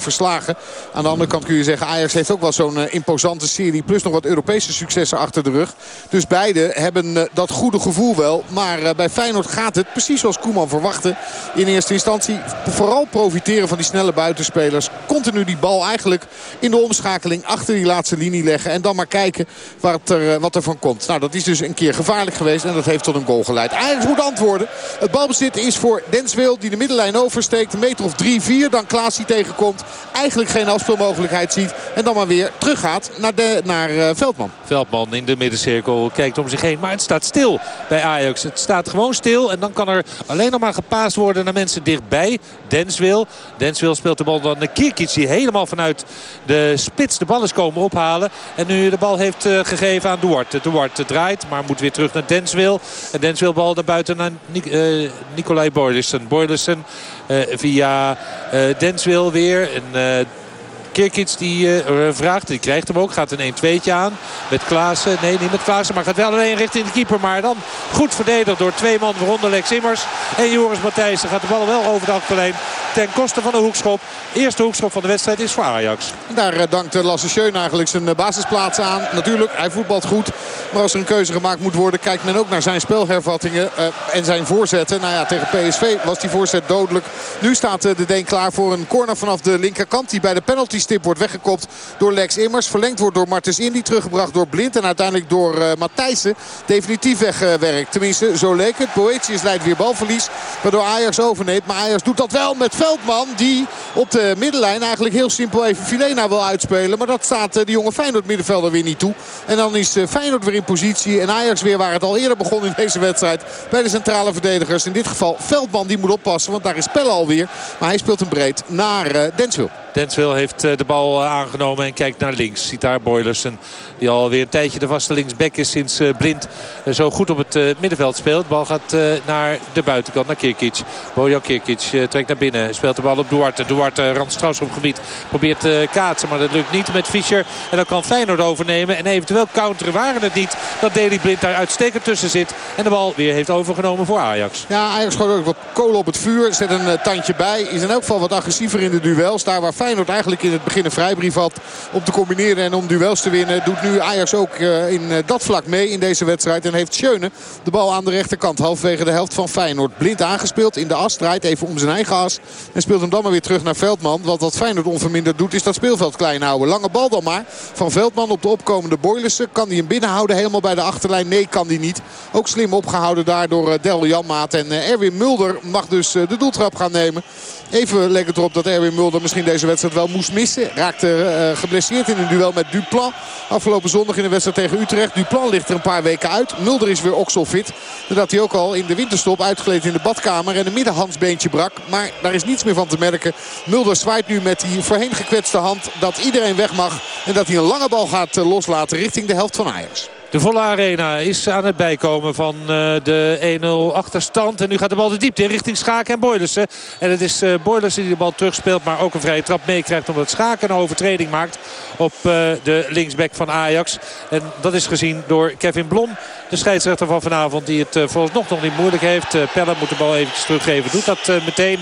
S22: Aan de andere kant kun je zeggen, Ajax heeft ook wel zo'n uh, imposante serie. Plus nog wat Europese successen achter de rug. Dus beide hebben uh, dat goede gevoel wel. Maar uh, bij Feyenoord gaat het, precies zoals Koeman verwachtte. In eerste instantie vooral profiteren van die snelle buitenspelers. Continu die bal eigenlijk in de omschakeling achter die laatste linie leggen. En dan maar kijken wat er, wat van komt. Nou, dat is dus een keer gevaarlijk geweest. En dat heeft tot een goal geleid. Ajax moet antwoorden. Het balbezit is voor Denswil die de middenlijn oversteekt. Een meter of 3-4. Dan Klaas die tegenkomt eigenlijk geen afspeelmogelijkheid ziet. En dan maar weer teruggaat naar, de, naar uh, Veldman.
S15: Veldman in de middencirkel kijkt om zich heen. Maar het staat stil bij Ajax. Het staat gewoon stil. En dan kan er alleen nog maar gepaast worden naar mensen dichtbij. Denswil. Denswil speelt de bal dan naar Kirkic. Die helemaal vanuit de spits de bal is komen ophalen. En nu de bal heeft uh, gegeven aan Duarte. Duarte draait. Maar moet weer terug naar Denswil. En Denswil bal naar buiten naar uh, Nicolai Boylissen. Boylissen via Denswil weer. En uh, Kirkic die uh, vraagt, die krijgt hem ook. Gaat een 1-2'tje aan met Klaassen. Nee, niet met Klaassen, maar gaat wel alleen richting de keeper. Maar dan goed verdedigd door twee man, waaronder Lex Immers. En Joris Matthijssen gaat de bal wel over de achterlijn. Ten koste van de hoekschop. Eerste hoekschop van de wedstrijd is voor Ajax.
S22: Daar uh, dankt Lasse eigenlijk zijn basisplaats aan. Natuurlijk, hij voetbalt goed. Maar als er een keuze gemaakt moet worden, kijkt men ook naar zijn spelhervattingen en zijn voorzetten. Nou ja, tegen PSV was die voorzet dodelijk. Nu staat de Deen klaar voor een corner vanaf de linkerkant. Die bij de penalty stip wordt weggekopt door Lex Immers. Verlengd wordt door Martens Indy. Teruggebracht door Blind. En uiteindelijk door uh, Matthijssen. Definitief weggewerkt. Tenminste, zo leek het. Boetius leidt weer balverlies. Waardoor Ajax overneemt. Maar Ajax doet dat wel met Veldman. Die op de middenlijn eigenlijk heel simpel even Filena wil uitspelen. Maar dat staat uh, de jonge Feyenoord middenvelder weer niet toe. En dan is uh, Feyenoord weer in positie. En Ajax weer waar het al eerder begon in deze wedstrijd. Bij de centrale verdedigers. In dit geval Veldman die moet oppassen. Want daar is Pelle alweer. Maar hij speelt hem breed naar Denswil.
S15: Denswil heeft de bal aangenomen en kijkt naar links. Ziet daar Boylersen die alweer een tijdje de vaste linksback is sinds Blind zo goed op het middenveld speelt. De bal gaat naar de buitenkant, naar Kirkic. Bojan Kirkic trekt naar binnen. Speelt de bal op Duarte. Duarte rand gebied. Probeert kaatsen, maar dat lukt niet met Fischer. En dan kan Feyenoord overnemen. En eventueel counteren waren het niet dat Deli Blind daar uitstekend tussen zit. En de bal weer heeft overgenomen voor Ajax.
S22: Ja, Ajax gooit ook wat kolen op het vuur. Zet een tandje bij. Is in elk geval wat agressiever in de duels. Daar waar Feyenoord eigenlijk in het begin een vrijbrief had om te combineren en om duels te winnen. Doet nu Ajax ook in dat vlak mee in deze wedstrijd. En heeft Schöne de bal aan de rechterkant. Halfwege de helft van Feyenoord. Blind aangespeeld in de as. Draait even om zijn eigen as. En speelt hem dan maar weer terug naar Veldman. Want wat Feyenoord onverminderd doet is dat speelveld klein houden. Lange bal dan maar van Veldman op de opkomende Boylissen. Kan hij hem binnenhouden helemaal bij de achterlijn? Nee, kan hij niet. Ook slim opgehouden daardoor Del Janmaat. En Erwin Mulder mag dus de doeltrap gaan nemen. Even leek het erop dat Erwin Mulder misschien deze wedstrijd wel moest missen. Raakte uh, geblesseerd in een duel met Duplan. Afgelopen zondag in de wedstrijd tegen Utrecht. Duplan ligt er een paar weken uit. Mulder is weer okselfit. Nadat hij ook al in de winterstop uitgeleed in de badkamer. En een middenhandsbeentje brak. Maar daar is niets meer van te merken. Mulder zwaait nu met die voorheen gekwetste hand dat iedereen weg mag. En dat hij een lange bal gaat uh, loslaten richting de helft van Ajax.
S15: De volle arena is aan het bijkomen van uh, de 1-0 achterstand. En nu gaat de bal de diepte in richting Schaken en Boylissen. En het is uh, Boylissen die de bal terugspeelt. Maar ook een vrije trap meekrijgt omdat Schaken een overtreding maakt op uh, de linksback van Ajax. En dat is gezien door Kevin Blom. De scheidsrechter van vanavond die het vooralsnog nog niet moeilijk heeft. Pelle moet de bal eventjes teruggeven. Doet dat meteen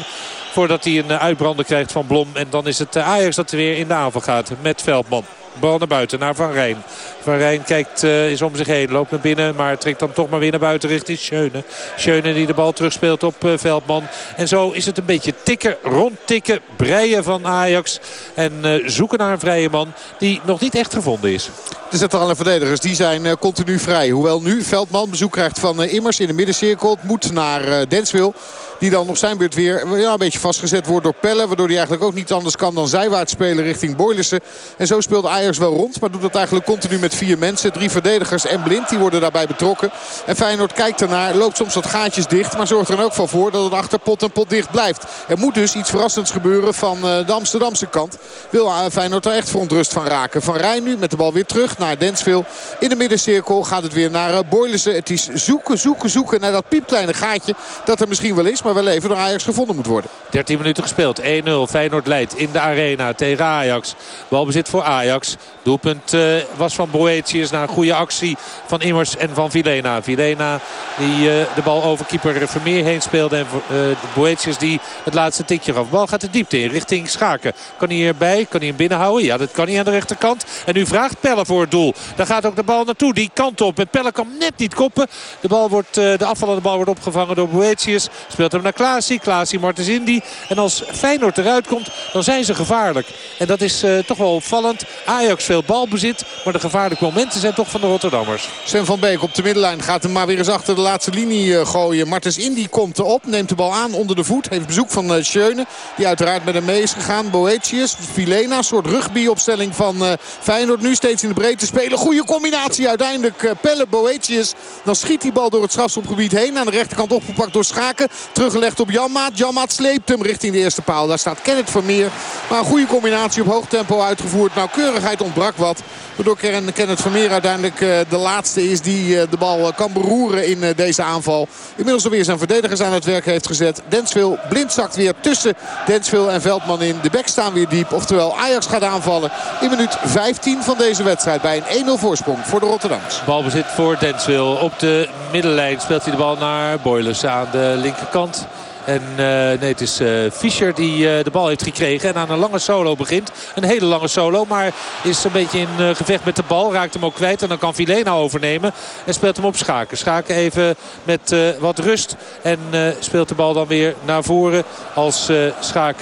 S15: voordat hij een uitbrander krijgt van Blom. En dan is het Ajax dat weer in de aanval gaat met Veldman. Bal naar buiten, naar Van Rijn. Van Rijn kijkt, uh, is om zich heen, loopt naar binnen. Maar trekt dan toch maar weer naar buiten richting Schöne. Schöne die de bal terugspeelt op uh, Veldman. En zo is het een beetje tikken, rondtikken, breien van Ajax. En uh, zoeken naar een vrije man die nog niet echt gevonden is.
S22: De centrale verdedigers die zijn continu vrij. Hoewel nu Veldman bezoek krijgt van Immers in de middencirkel. Moet naar Denswil. Die dan op zijn beurt weer ja, een beetje vastgezet wordt door Pelle. Waardoor hij eigenlijk ook niet anders kan dan zijwaarts spelen richting Boylissen. En zo speelt Ajax wel rond. Maar doet dat eigenlijk continu met vier mensen. Drie verdedigers en Blind. Die worden daarbij betrokken. En Feyenoord kijkt ernaar. Loopt soms wat gaatjes dicht. Maar zorgt er ook van voor dat het achter pot en pot dicht blijft. Er moet dus iets verrassends gebeuren van de Amsterdamse kant. Wil Feyenoord er echt verontrust van raken. Van Rijn nu met de bal weer terug naar Densville. In de middencirkel gaat het weer naar Boylissen. Het is zoeken, zoeken, zoeken naar dat piepkleine gaatje. Dat er misschien wel is. Maar wel even door Ajax gevonden moet worden.
S15: 13 minuten gespeeld. 1-0. Feyenoord leidt in de arena tegen Ajax. Balbezit voor Ajax. Doelpunt uh, was van Boetius na een goede actie van Immers en van Vilena. Vilena die uh, de bal over keeper Vermeer heen speelde. En uh, Boetius die het laatste tikje gaf. De bal gaat de diepte in richting Schaken. Kan hij hierbij? Kan hij hem binnenhouden? Ja, dat kan hij aan de rechterkant. En nu vraagt Pelle voor het doel. Daar gaat ook de bal naartoe. Die kant op. En Pelle kan net niet koppen. De, bal wordt, de afvallende bal wordt opgevangen door Boetius. Speelt hem naar Klaasie. Klaasie Martens Indy. En als Feyenoord eruit komt, dan zijn ze gevaarlijk. En dat is toch wel opvallend. Ajax veel balbezit. Maar de gevaarlijke momenten zijn toch van de Rotterdammers.
S22: Sven van Beek op de middenlijn gaat hem maar weer eens achter de laatste linie uh, gooien. Martens Indy komt erop. Neemt de bal aan onder de voet. Heeft bezoek van uh, Schöne. Die uiteraard met hem mee is gegaan. Boetius, Vilena. Een soort rugby-opstelling van Feyenoord. Nu steeds in de breedte spelen. Goede combinatie uiteindelijk. Pelle Boetius. Dan schiet die bal door het strafschopgebied heen. Aan de rechterkant opgepakt door Schaken. Teruggelegd op Janmaat. Janmaat sleept hem richting de eerste paal. Daar staat Kenneth Vermeer. Maar een goede combinatie op hoog tempo uitgevoerd. Ontbrak wat. Waardoor Kenneth Vermeer uiteindelijk de laatste is die de bal kan beroeren in deze aanval. Inmiddels alweer zijn verdedigers aan het werk heeft gezet. Densville blind zakt weer tussen Densville en Veldman in. De bek staan weer diep. Oftewel Ajax gaat aanvallen in minuut 15 van deze wedstrijd. Bij een 1-0 voorsprong voor de Rotterdams.
S15: Balbezit voor Densville. Op de middenlijn speelt hij de bal naar Boilers aan de linkerkant. En uh, nee, het is uh, Fischer die uh, de bal heeft gekregen. En aan een lange solo begint. Een hele lange solo. Maar is een beetje in gevecht met de bal. Raakt hem ook kwijt. En dan kan Vilena overnemen. En speelt hem op Schaken. Schaken even met wat rust. En speelt de bal dan weer naar voren. Als Schaken